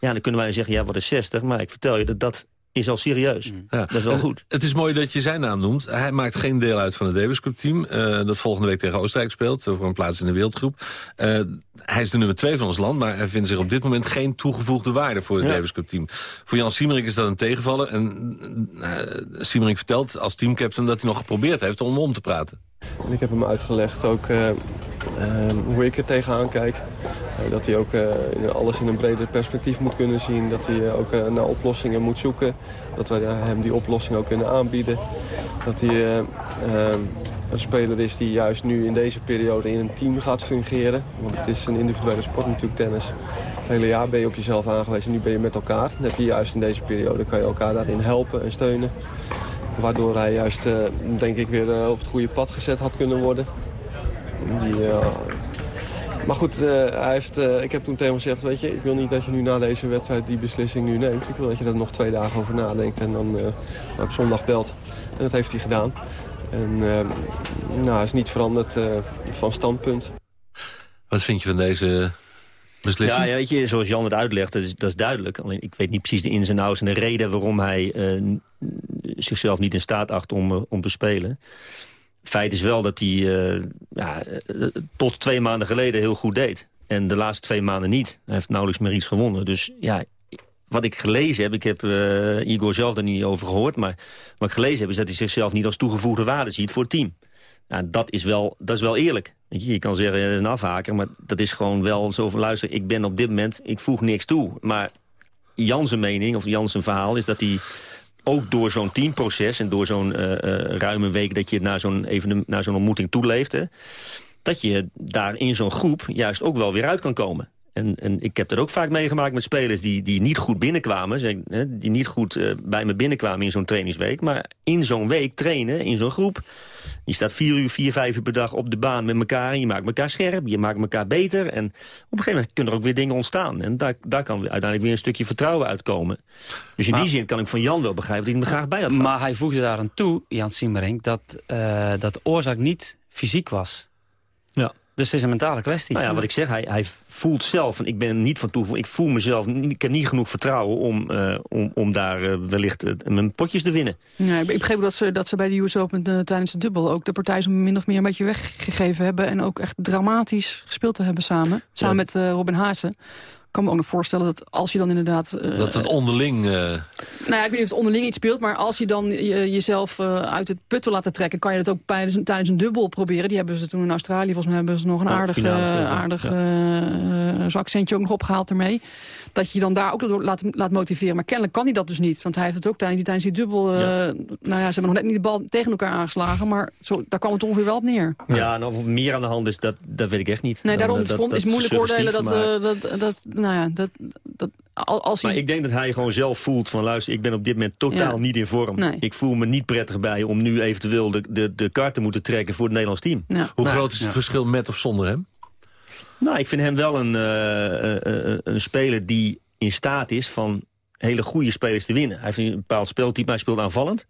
Ja, dan kunnen wij zeggen, ja, wat is 60? Maar ik vertel je, dat dat is al serieus. Ja. Dat is wel goed. Het is mooi dat je zijn naam noemt. Hij maakt geen deel uit van het Davis Cup team. eh, dat volgende week tegen Oostenrijk speelt. Voor een plaats in de wereldgroep. Eh, hij is de nummer twee van ons land. Maar hij vindt zich op dit moment geen toegevoegde waarde voor het Ja. Davis Cup team. Voor Jan Siemerink is dat een tegenvaller. En uh, Siemerink vertelt als teamcaptain dat hij nog geprobeerd heeft om om te praten. En ik heb hem uitgelegd ook... eh, Ehm, hoe ik er tegenaan kijk. Eh, dat hij ook alles in een breder perspectief moet kunnen zien. Dat hij ook naar oplossingen moet zoeken. Dat wij hem die oplossing ook kunnen aanbieden. Dat hij ehm, een speler is die juist nu in deze periode in een team gaat fungeren. Want het is een individuele sport natuurlijk, tennis. Het hele jaar ben je op jezelf aangewezen, nu ben je met elkaar. Dan heb je juist in deze periode, kan je elkaar daarin helpen en steunen. Waardoor hij juist, uh, denk ik, weer uh, op het goede pad gezet had kunnen worden. Die, uh, maar goed, hij heeft, ik heb toen tegen hem gezegd, weet je, ik wil niet dat je nu na deze wedstrijd die beslissing nu neemt. Ik wil dat je er nog twee dagen over nadenkt en dan op zondag belt. En dat heeft hij gedaan. En nou, is niet veranderd van standpunt. Wat vind je van deze beslissing? Ja, weet je, zoals Jan het uitlegt, dat is, dat is duidelijk. Alleen ik weet niet precies de ins en outs en de reden waarom hij zichzelf niet in staat acht om, eh, om te spelen. Feit is wel dat hij uh, ja, eh, tot twee maanden geleden heel goed deed. En de laatste twee maanden niet. Hij heeft nauwelijks meer iets gewonnen. Dus ja, wat ik gelezen heb, ik heb Igor zelf daar niet over gehoord... maar wat ik gelezen heb is dat hij zichzelf niet als toegevoegde waarde ziet voor het team. Ja, dat, is wel, dat is wel eerlijk. Je, kan zeggen, dat is een afhaker, maar dat is gewoon wel zo van... luister, ik ben op dit moment, ik voeg niks toe. Maar Jans mening, of Jans verhaal, is dat hij ook door zo'n teamproces en door zo'n uh, ruime week... dat je naar zo'n naar zo'n ontmoeting toeleeft... Dat je daar in zo'n groep juist ook wel weer uit kan komen. En, en ik heb dat ook vaak meegemaakt met spelers die, die niet goed binnenkwamen. Die niet goed uh, bij me binnenkwamen in zo'n trainingsweek. Maar in zo'n week trainen, in zo'n groep... Je staat vier uur, vier, vijf uur per dag op de baan met elkaar... en je maakt elkaar scherp, je maakt elkaar beter. En op een gegeven moment kunnen er ook weer dingen ontstaan. En daar, daar kan uiteindelijk weer een stukje vertrouwen uitkomen. Dus in die zin kan ik van Jan wel begrijpen dat hij hem graag bij had gehad. Maar hij voegde daar aan toe, Jan Simmering... dat, uh, dat de oorzaak niet fysiek was. Dus het is een mentale kwestie. Nou ja, wat ik zeg, hij, hij voelt zelf, en ik ben niet van toeval, ik voel mezelf, ik heb niet genoeg vertrouwen om, uh, om, om daar uh, wellicht uh, mijn potjes te winnen. Ja, ik begreep dat ze, dat ze bij de US Open tijdens de dubbel ook de partij zo min of meer een beetje weggegeven hebben. En ook echt dramatisch gespeeld te hebben samen. Samen met Robin Haase kan me ook nog voorstellen dat als je dan inderdaad... Uh, dat het onderling... Uh... Nou ja, ik weet niet of het onderling iets speelt... maar als je dan je, jezelf uh, uit het put wil laten trekken... kan je dat ook tijdens, tijdens een dubbel proberen. Die hebben ze toen in Australië, volgens mij hebben ze nog een aardig, aardig ja. accentje ook nog opgehaald ermee dat je je dan daar ook laat, laat motiveren. Maar kennelijk kan hij dat dus niet. Want hij heeft het ook tijdens die, tijdens die dubbel... Ja. nou ja, ze hebben nog net niet de bal tegen elkaar aangeslagen. Maar zo, daar kwam het ongeveer wel op neer. Ja, en of meer aan de hand is, dat, dat weet ik echt niet. Nee, daarom dat, is moeilijk oordelen dat, maar... dat, dat, nou ja, dat, dat, als hij... Maar ik denk dat hij gewoon zelf voelt van luister, ik ben op dit moment totaal ja. niet in vorm. Nee. Ik voel me niet prettig bij om nu eventueel de, de, de kaart te moeten trekken voor het Nederlands team. Ja. Hoe groot is het verschil met of zonder hem? Nou, ik vind hem wel een, uh, uh, een speler die in staat is van hele goede spelers te winnen. Hij heeft een bepaald speeltype, hij speelt aanvallend.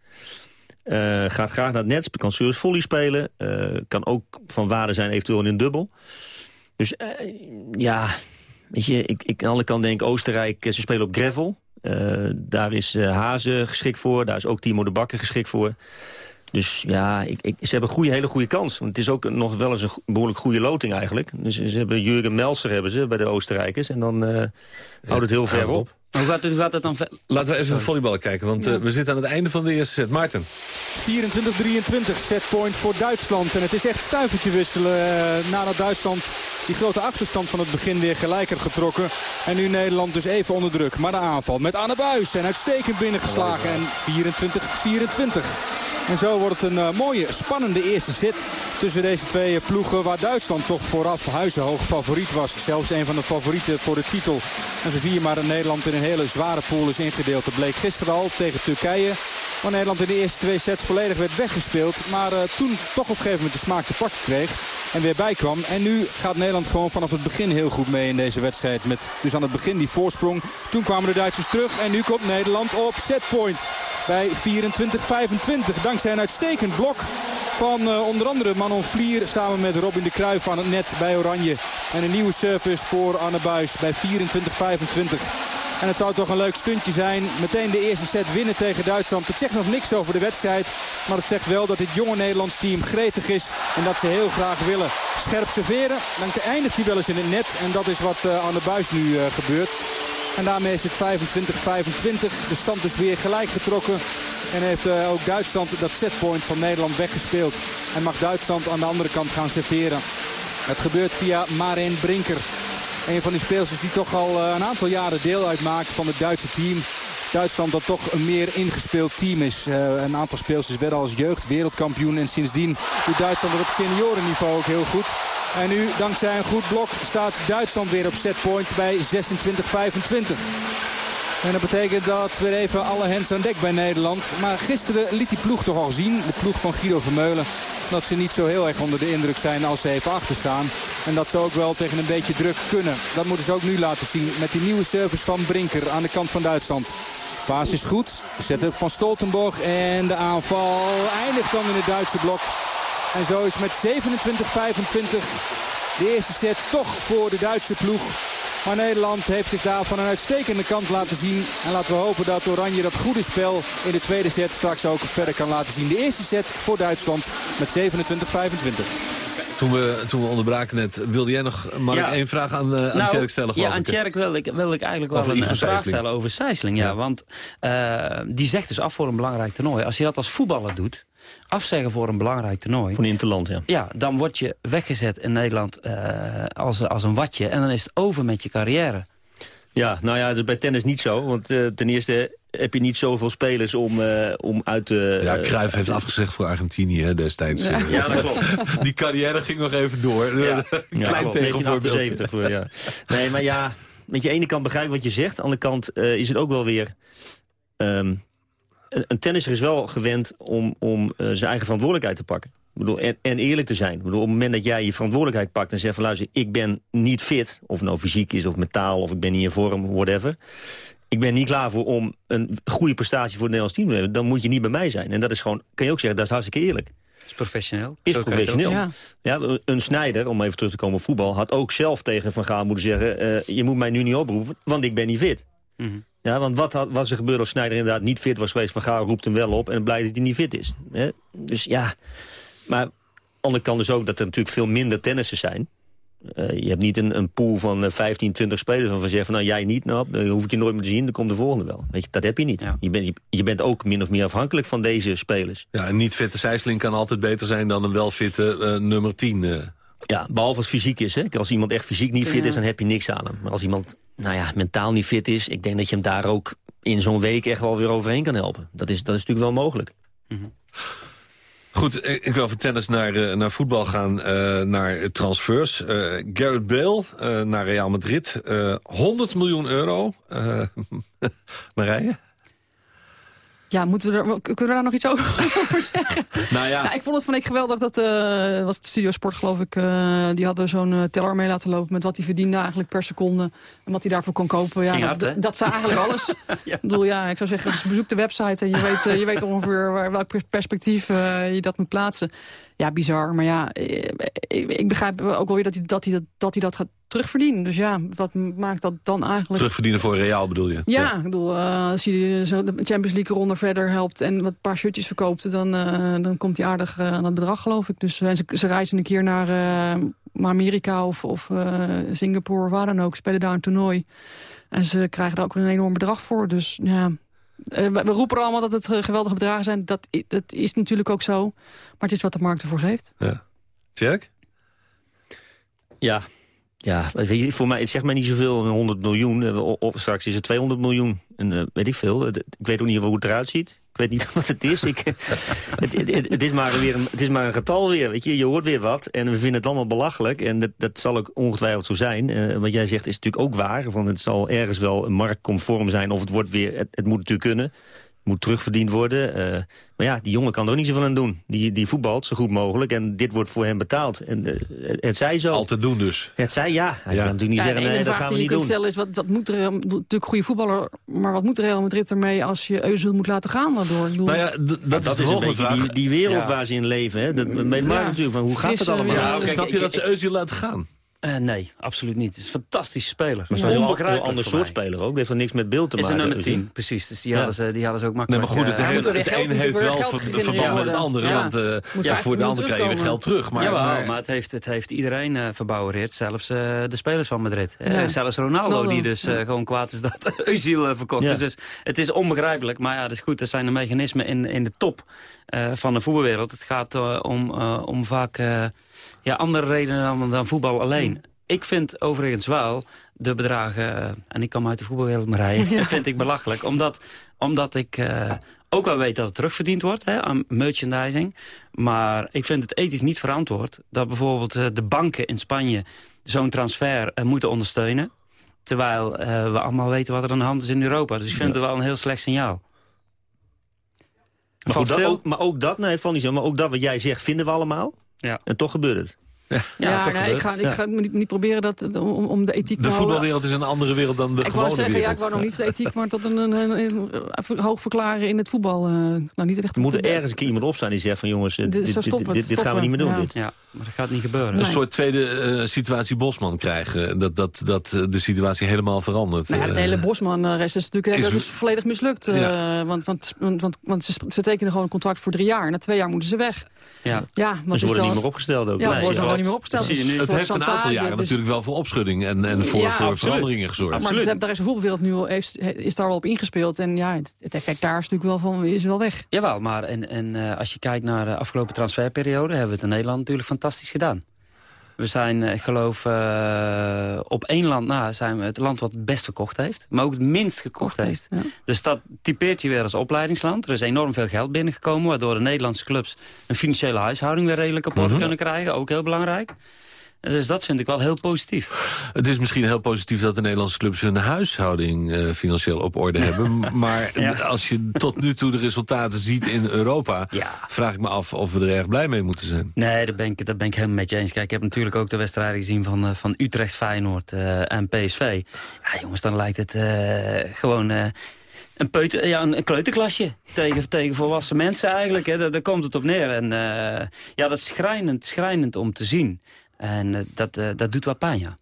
Gaat graag naar het net, kan service volley spelen. Kan ook van waarde zijn eventueel in een dubbel. Dus ja, weet je, ik, ik, aan de kant denk Oostenrijk, ze spelen op gravel. daar is Hazen geschikt voor, daar is ook Timo de Bakker geschikt voor. Dus ja, ik, ik, ze hebben een goede, hele goede kans. Want het is ook nog wel eens een behoorlijk goede loting eigenlijk. Dus ze hebben Jurgen Melser hebben ze bij de Oostenrijkers. En dan uh, houdt het heel ver op. Hoe gaat, het, gaat het dan Laten we even volleyballen kijken, want ja. uh, we zitten aan het einde van de eerste set. Maarten. 24-23, setpoint voor Duitsland. En het is echt stuivertje wisselen uh, nadat Duitsland die grote achterstand van het begin weer gelijker getrokken. En nu Nederland dus even onder druk. Maar de aanval met Anne Buis en uitstekend binnengeslagen. En 24-24. En zo wordt het een uh, mooie, spannende eerste set tussen deze twee ploegen. Waar Duitsland toch vooraf huizenhoog favoriet was. Zelfs een van de favorieten voor de titel. En zo zie je maar dat Nederland in een hele zware pool is ingedeeld. Dat bleek gisteren al tegen Turkije. Waar Nederland in de eerste twee sets volledig werd weggespeeld. Maar uh, toen toch op een gegeven moment de smaak te pakken kreeg. En weer bijkwam. En nu gaat Nederland gewoon vanaf het begin heel goed mee in deze wedstrijd. Met dus aan het begin die voorsprong. Toen kwamen de Duitsers terug. En nu komt Nederland op setpoint. Bij 24-25. Dankzij een uitstekend blok van uh, onder andere Manon Vlier. Samen met Robin de Kruijf aan het net bij Oranje. En een nieuwe service voor Anne Buis bij 24-25. En het zou toch een leuk stuntje zijn. Meteen de eerste set winnen tegen Duitsland. Het zegt nog niks over de wedstrijd. Maar het zegt wel dat dit jonge Nederlands team gretig is. En dat ze heel graag willen scherp serveren. Dan eindigt hij wel eens in het net. En dat is wat uh, aan de buis nu uh, gebeurt. En daarmee is het 25-25. De stand is weer gelijk getrokken. En heeft uh, ook Duitsland dat setpoint van Nederland weggespeeld. En mag Duitsland aan de andere kant gaan serveren. Het gebeurt via Maren Brinker. Een van die speelsters die toch al eh, een aantal jaren deel uitmaakt van het Duitse team. Duitsland dat toch een meer ingespeeld team is. Uh, een aantal speelsters werden als jeugd wereldkampioen. En sindsdien doet Duitsland het op seniorenniveau ook heel goed. En nu, dankzij een goed blok, staat Duitsland weer op setpoint bij 26-25. En dat betekent dat weer even alle hens aan dek bij Nederland. Maar gisteren liet die ploeg toch al zien, de ploeg van Guido Vermeulen... dat ze niet zo heel erg onder de indruk zijn als ze even achter staan. En dat ze ook wel tegen een beetje druk kunnen. Dat moeten ze ook nu laten zien met die nieuwe service van Brinker aan de kant van Duitsland. Paas is goed. Zet van Stoltenborg. En de aanval eindigt dan in het Duitse blok. En zo is met 27-25 de eerste set toch voor de Duitse ploeg. Maar Nederland heeft zich daar van een uitstekende kant laten zien. En laten we hopen dat Oranje dat goede spel in de tweede set straks ook verder kan laten zien. De eerste set voor Duitsland met 27-25. Toen we, toen we onderbraken net, wilde jij nog maar ja. één vraag aan, uh, aan nou, Tjerk stellen? Ja, aan Tjerk wil ik, wil ik eigenlijk wel een, een vraag stellen over Sijsling. Ja, want uh, die zegt dus af voor een belangrijk toernooi. Als je dat als voetballer doet, afzeggen voor een belangrijk toernooi. Voor een interland, ja. Ja, dan word je weggezet in Nederland uh, als, als een watje. En dan is het over met je carrière. Ja, nou ja, dat is bij tennis niet zo. Want uh, ten eerste heb je niet zoveel spelers om, uh, om uit te... ja, Cruijff heeft afgezegd voor Argentinië hè, destijds. Ja. ja, dat klopt. Die carrière ging nog even door. Ja. Klein ja, tegenvoorbeeld. Voor, ja. Nee, maar ja, met je ene kant begrijp wat je zegt. Aan de andere kant uh, is het ook wel weer... Um, een tennisser is wel gewend om, om uh, zijn eigen verantwoordelijkheid te pakken. Ik bedoel, en, en, eerlijk te zijn. Ik bedoel, op het moment dat jij je verantwoordelijkheid pakt en zegt van luister, ik ben niet fit. Of het nou fysiek is of mentaal of ik ben niet in vorm, whatever. Ik ben niet klaar voor om een goede prestatie voor het Nederlands team te hebben. Dan moet je niet bij mij zijn. En dat is gewoon, kan je ook zeggen, dat is hartstikke eerlijk. Is professioneel. Is professioneel. Ja. ja. een Snijder, om even terug te komen op voetbal... had ook zelf tegen Van Gaal moeten zeggen... Uh, je moet mij nu niet oproepen, want ik ben niet fit. Mm -hmm. Ja, want wat had, was er gebeurd als Snijder inderdaad niet fit was geweest? Van Gaal roept hem wel op en blijkt dat hij niet fit is. Hè? Dus ja, maar andere kant is ook dat er natuurlijk veel minder tennissen zijn. Uh, je hebt niet een, een pool van uh, 15, 20 spelers van zeggen van nou jij niet, nou, dan hoef ik je nooit meer te zien, dan komt de volgende wel. Weet je, dat heb je niet. Ja. Je, bent, je, je, bent ook min of meer afhankelijk van deze spelers. Ja, een niet fitte Sijsling kan altijd beter zijn dan een wel fitte uh, nummer 10. Ja, behalve als fysiek is. Hè. Als iemand echt fysiek niet fit is, dan heb je niks aan hem. Maar als iemand nou ja, mentaal niet fit is, ik denk dat je hem daar ook in zo'n week echt wel weer overheen kan helpen. Dat is, dat is natuurlijk wel mogelijk. Mm -hmm. Goed, ik wil van tennis naar, uh, naar voetbal gaan, uh, naar transfers. Uh, Garrett Bale naar Real Madrid. 100 miljoen euro. Marije? Ja, moeten we er, kunnen we daar nog iets over zeggen? Nou ja. Nou, ik vond het van ik geweldig dat uh, was het Studio Sport geloof ik. Uh, die hadden zo'n uh, teller mee laten lopen met wat hij verdiende eigenlijk per seconde. En wat hij daarvoor kon kopen. Ja, hard, dat, dat zei eigenlijk alles. ja. Ik bedoel, ja, ik zou zeggen, dus bezoek de website en je weet, je weet ongeveer waar, welk perspectief je dat moet plaatsen. Ja, bizar. Maar ja, ik, ik begrijp ook wel weer dat hij dat, hij, dat, hij dat gaat terugverdienen. Dus ja, wat maakt dat dan eigenlijk... Terugverdienen voor Real bedoel je? Ja, ja. ik bedoel, uh, als hij zo de Champions League ronde verder helpt... en wat paar shirtjes verkoopt, dan, uh, dan komt hij aardig uh, aan het bedrag, geloof ik. Dus en ze, ze reizen een keer naar Amerika of, of Singapore waar dan ook. Spelen daar een toernooi. En ze krijgen daar ook een enorm bedrag voor. Dus ja, uh, we roepen allemaal dat het uh, geweldige bedragen zijn. Dat, dat is natuurlijk ook zo. Maar het is wat de markt ervoor geeft. Ja. Jack? Ja. Ja, voor mij, het zegt mij niet zoveel, 100 miljoen. Of straks is het 200 miljoen. En uh, weet ik veel. Ik weet ook niet hoe het eruit ziet. Ik weet niet wat het is. Ik, het, het, het, is maar weer een, het is maar een getal weer. Weet je. je hoort weer wat. En we vinden het allemaal belachelijk. En dat, dat zal ook ongetwijfeld zo zijn. Uh, wat jij zegt is natuurlijk ook waar. Van het zal ergens wel marktconform zijn. Of het, wordt weer, het, het moet natuurlijk kunnen moet terugverdiend worden. Uh, maar ja, die jongen kan er ook niet zoveel aan doen. Die, die voetbalt zo goed mogelijk en dit wordt voor hem betaald. En uh, het zij zo. Al te doen dus. Het zij ja. Hij ja. kan natuurlijk niet ja, zeggen, nee, dat gaan we niet doen. stellen is, wat, wat moet er, natuurlijk goede voetballer... maar wat moet Real Madrid ermee als je Euzel moet laten gaan daardoor? Nou ja, dat, dat is, is een beetje die, die wereld ja. waar ze in leven. Hè. Dat natuurlijk van, hoe gaat het allemaal? Ja, snap je dat ze Euzel laten gaan? Uh, nee, absoluut niet. Het is een fantastische speler. Maar het is wel een heel ander soort speler ook. Die heeft er niks met beeld te maken. Is een nummer 10, precies. Dus die, ja. hadden ze, die hadden ze ook makkelijk. Nee, maar goed, het, heeft, het, een heeft wel verband met het andere. Ja. Want uh, ja, voor de andere krijg je weer geld terug. Maar, Jawel, maar, maar het, heeft, het heeft iedereen uh, verbouwereerd. Zelfs uh, de spelers van Madrid. Uh, zelfs Ronaldo, die dus gewoon kwaad is dat Özil verkocht. Dus het is onbegrijpelijk. Maar ja, dat is goed. Er zijn de mechanismen in, in de top van de voetbalwereld. Het gaat om, om vaak ja, andere redenen dan, dan voetbal alleen. Ik vind overigens wel de bedragen, en ik kan uit de voetbalwereld maar rijden, vind ik belachelijk. Omdat, omdat ik uh, ook wel weet dat het terugverdiend wordt hè, aan merchandising. Maar ik vind het ethisch niet verantwoord dat bijvoorbeeld uh, de banken in Spanje zo'n transfer uh, moeten ondersteunen. Terwijl we allemaal weten wat er aan de hand is in Europa. Dus ik vind ja. het wel een heel slecht signaal. Maar, ook dat, ook, maar ook dat, nee, van niet zo, maar ook dat wat jij zegt vinden we allemaal. Ja. En toch gebeurt het. Ja, ja nee, ik ga, ik ga niet, niet proberen dat, om, om de ethiek De voetbalwereld is een andere wereld dan de ik gewone wou zeggen, wereld. Ja, ik wou nog niet de ethiek, maar tot een, een, een, een hoog verklaren in het voetbal. Uh, nou, niet echt er moet er ergens een keer iemand op staan die zegt van jongens, dit, dit, dit, dit, dit gaan we niet meer doen. Ja. Dit. ja, maar dat gaat niet gebeuren. Een nee. soort tweede uh, situatie Bosman krijgen. Dat, dat, dat de situatie helemaal verandert. Nou ja, het hele Bosman-rest is natuurlijk is, is volledig mislukt. Uh, want, want, want, want ze, ze tekenen gewoon een contract voor drie jaar. Na twee jaar moeten ze weg. Ja, ja maar ze worden niet meer opgesteld ook. Ja, gewoon niet meer opgesteld. Dus het heeft een aantal jaren dus... natuurlijk wel voor opschudding en, en voor, ja, voor veranderingen gezorgd. Maar dus, daar is de voetbalwereld nu al, heeft, is daar wel op ingespeeld. En ja, het effect daar is natuurlijk wel, van, is wel weg. Jawel, maar en, en, uh, als je kijkt naar de afgelopen transferperiode... hebben we het in Nederland natuurlijk fantastisch gedaan. We zijn, ik geloof, uh, op één land na zijn we het land wat het best verkocht heeft. Maar ook het minst gekocht heeft. Ja. Dus dat typeert je weer als opleidingsland. Er is enorm veel geld binnengekomen. Waardoor de Nederlandse clubs een financiële huishouding weer redelijk op orde mm -hmm. kunnen krijgen. Ook heel belangrijk. Dus dat vind ik wel heel positief. Het is misschien heel positief dat de Nederlandse clubs hun huishouding uh, financieel op orde hebben. Maar ja. als je tot nu toe de resultaten ziet in Europa... Ja. vraag ik me af of we er erg blij mee moeten zijn. Nee, daar ben ik, daar ben ik helemaal met je eens. Kijk, ik heb natuurlijk ook de wedstrijden gezien van, uh, van Utrecht, Feyenoord uh, en PSV. Ja, jongens, dan lijkt het gewoon... Een, peuter, ja, een kleuterklasje tegen, tegen volwassen mensen eigenlijk. Hè. Daar, daar komt het op neer. En uh, ja, dat is schrijnend, schrijnend om te zien. En uh, dat, uh, dat doet wat pijn, ja.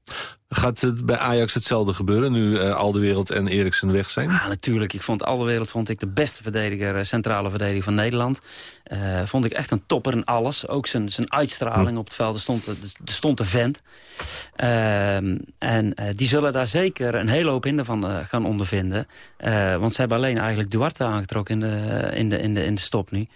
Gaat het bij Ajax hetzelfde gebeuren, nu uh, Alderwereld en Eriksen weg zijn? Ja, natuurlijk. Ik vond Alderwereld vond ik de beste verdediger, centrale verdediger van Nederland. vond ik echt een topper in alles. Ook zijn, zijn uitstraling hm. op het veld, er stond, er stond de vent. Ehm, en die zullen daar zeker een hele hoop hinder van gaan ondervinden. want ze hebben alleen eigenlijk Duarte aangetrokken in de, in de, in de, in de stop nu.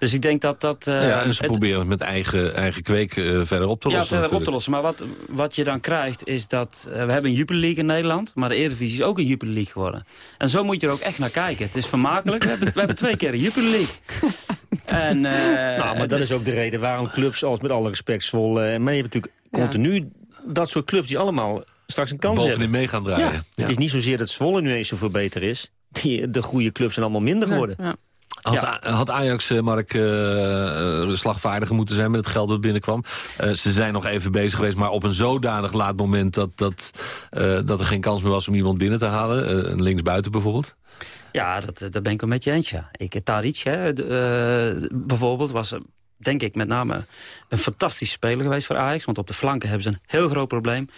Dus ik denk dat dat... Uh, ja, en ze het, proberen het met eigen, eigen kweek uh, verder op te lossen. Ja, verder natuurlijk. op te lossen. Maar wat, wat je dan krijgt is dat... Uh, we hebben een Jupiler League in Nederland, maar de Eredivisie is ook een Jupiler League geworden. En zo moet je er ook echt naar kijken. Het is vermakelijk. we, hebben, we hebben twee keer een Jupiler League. en, nou, maar dat dus, is ook de reden waarom clubs als met alle respect Zwolle... en maar je hebt natuurlijk continu dat soort clubs die allemaal straks een kans Bovenin hebben. mee gaan draaien. Ja. Ja. Het is niet zozeer dat Zwolle nu eens zoveel beter is. Die, de goede clubs zijn allemaal minder geworden. Had, ja. had, Ajax, uh, Mark, uh, uh, slagvaardiger moeten zijn met het geld dat binnenkwam. ze zijn nog even bezig geweest, maar op een zodanig laat moment... dat, dat, dat er geen kans meer was om iemand binnen te halen. een linksbuiten bijvoorbeeld. Ja, dat, dat ben ik wel met je eens, ja. Ik, Taric, hè, bijvoorbeeld, was denk ik met name een fantastische speler geweest voor Ajax. Want op de flanken hebben ze een heel groot probleem.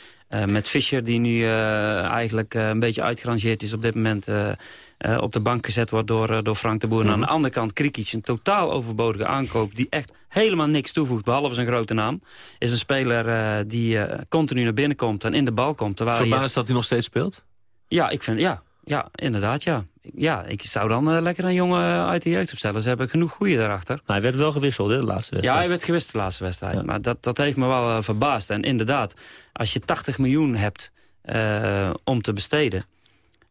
met Fischer, die nu eigenlijk een beetje uitgerangeerd is op dit moment... Uh, op de bank gezet wordt door, uh, door Frank de Boer. En aan de andere kant Krikic, een totaal overbodige aankoop... die echt helemaal niks toevoegt, behalve zijn grote naam. Is een speler uh, die continu naar binnen komt en in de bal komt. Verbaasd je... dat hij nog steeds speelt? Ja, ik vind, ja, ja inderdaad, ja. Ja, ik zou dan lekker een jongen uit de jeugd opstellen. Ze hebben genoeg goeie daarachter. Maar hij werd wel gewisseld, hè, de laatste wedstrijd. Ja, hij werd gewisseld de laatste wedstrijd. Ja. Maar dat, dat heeft me wel verbaasd. En inderdaad, als je 80 miljoen hebt om te besteden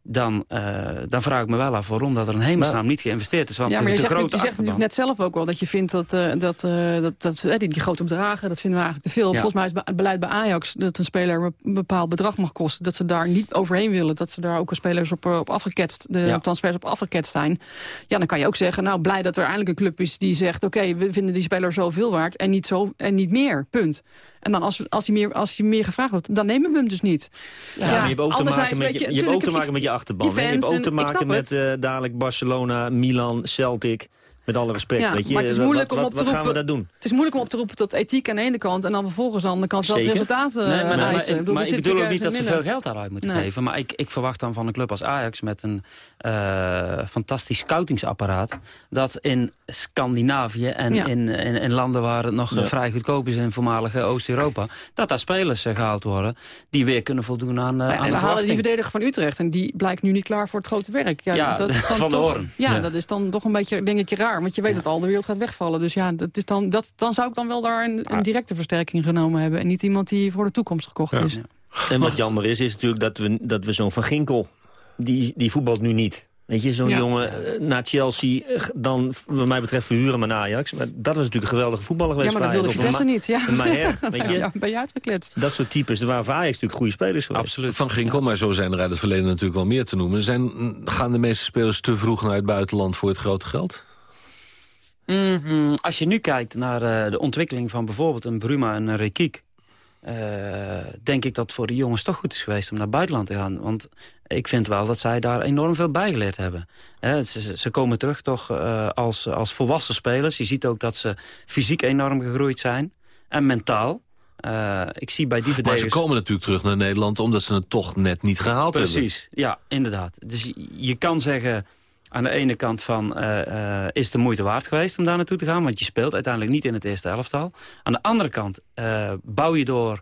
dan, uh, dan vraag ik me wel af waarom dat er een hemelsnaam niet geïnvesteerd is. Want ja, maar je zegt, je zegt natuurlijk net zelf ook wel dat je vindt dat, uh, dat, uh, dat, dat die, die grote bedragen, dat vinden we eigenlijk te veel. Ja. Volgens mij is het beleid bij Ajax dat een speler een bepaald bedrag mag kosten. Dat ze daar niet overheen willen. Dat ze daar ook spelers op, op afgeketst, de ja. transfers op afgeketst zijn. Ja, dan kan je ook zeggen, nou blij dat er eindelijk een club is die zegt, oké, okay, we vinden die speler zoveel waard en niet, zo, en niet meer, punt. En dan als, als, hij meer, als hij meer gevraagd wordt, dan nemen we hem dus niet. Ja, ja maar je hebt ook te maken met je, je, hebt ook te maken met je achterban. Je, je hebt ook te maken met uh, dadelijk Barcelona, Milan, Celtic. Met alle respect, Ja, weet je. maar het is moeilijk wat, om op te wat gaan we roepen- daar doen? Het is moeilijk om op te roepen tot ethiek aan de ene kant... en dan vervolgens aan de andere kant resultaat eh, Nee, maar, maar, eisen. maar, bedoel, ik er zit bedoel ook niet dat ze veel geld daaruit moeten Nee. geven. Maar ik, ik verwacht dan van een club als Ajax met een eh, fantastisch scoutingsapparaat... dat in Scandinavië en Ja. in, in, in landen waar het nog eh, Ja. vrij goedkoop is... in voormalige Oost-Europa, dat daar spelers eh, gehaald worden... die weer kunnen voldoen aan, eh Nou ja, aan ze halen die verdediger van Utrecht en die blijkt nu niet klaar voor het grote werk. Ja, dat Van de Hoorn. Ja, Ja. dat is dan toch een beetje, denk ik, raar. Want je weet dat al de wereld gaat wegvallen. Dus ja, dat is dan, dat, dan zou ik dan wel daar een, een directe versterking genomen hebben. En niet iemand die voor de toekomst gekocht is. En wat jammer is, is natuurlijk dat we, dat we zo'n Van Ginkel... Die, die voetbalt nu niet. Weet je, zo'n Ja. jongen eh, naar Chelsea, eh, dan wat mij betreft verhuren maar naar Ajax. Maar dat was natuurlijk een geweldige voetballer Ja, geweest maar dat wilde Vitesse niet. Ja. Maher, weet je. Ja, ben je uitgekletst. Dat soort types, er waren voor Ajax natuurlijk goede spelers geweest. Absoluut. Van Ginkel, maar zo zijn er uit het verleden natuurlijk wel meer te noemen. Zijn, gaan de meeste spelers te vroeg naar het buitenland voor het grote geld? Mhm. Als je nu kijkt naar eh, de ontwikkeling van bijvoorbeeld een Bruma en een Rekiek... eh, denk ik dat het voor de jongens toch goed is geweest om naar het buitenland te gaan. Want ik vind wel dat zij daar enorm veel bijgeleerd hebben. Ze, ze komen terug toch eh, als, als volwassen spelers. Je ziet ook dat ze fysiek enorm gegroeid zijn. En mentaal. Ik zie bij die Maar ze verdedigers... komen natuurlijk terug naar Nederland omdat ze het toch net niet gehaald hebben. Precies, ja, inderdaad. Dus je kan zeggen aan de ene kant van... eh, eh, is het de moeite waard geweest om daar naartoe te gaan? Want je speelt uiteindelijk niet in het eerste elftal. Aan de andere kant eh, bouw je door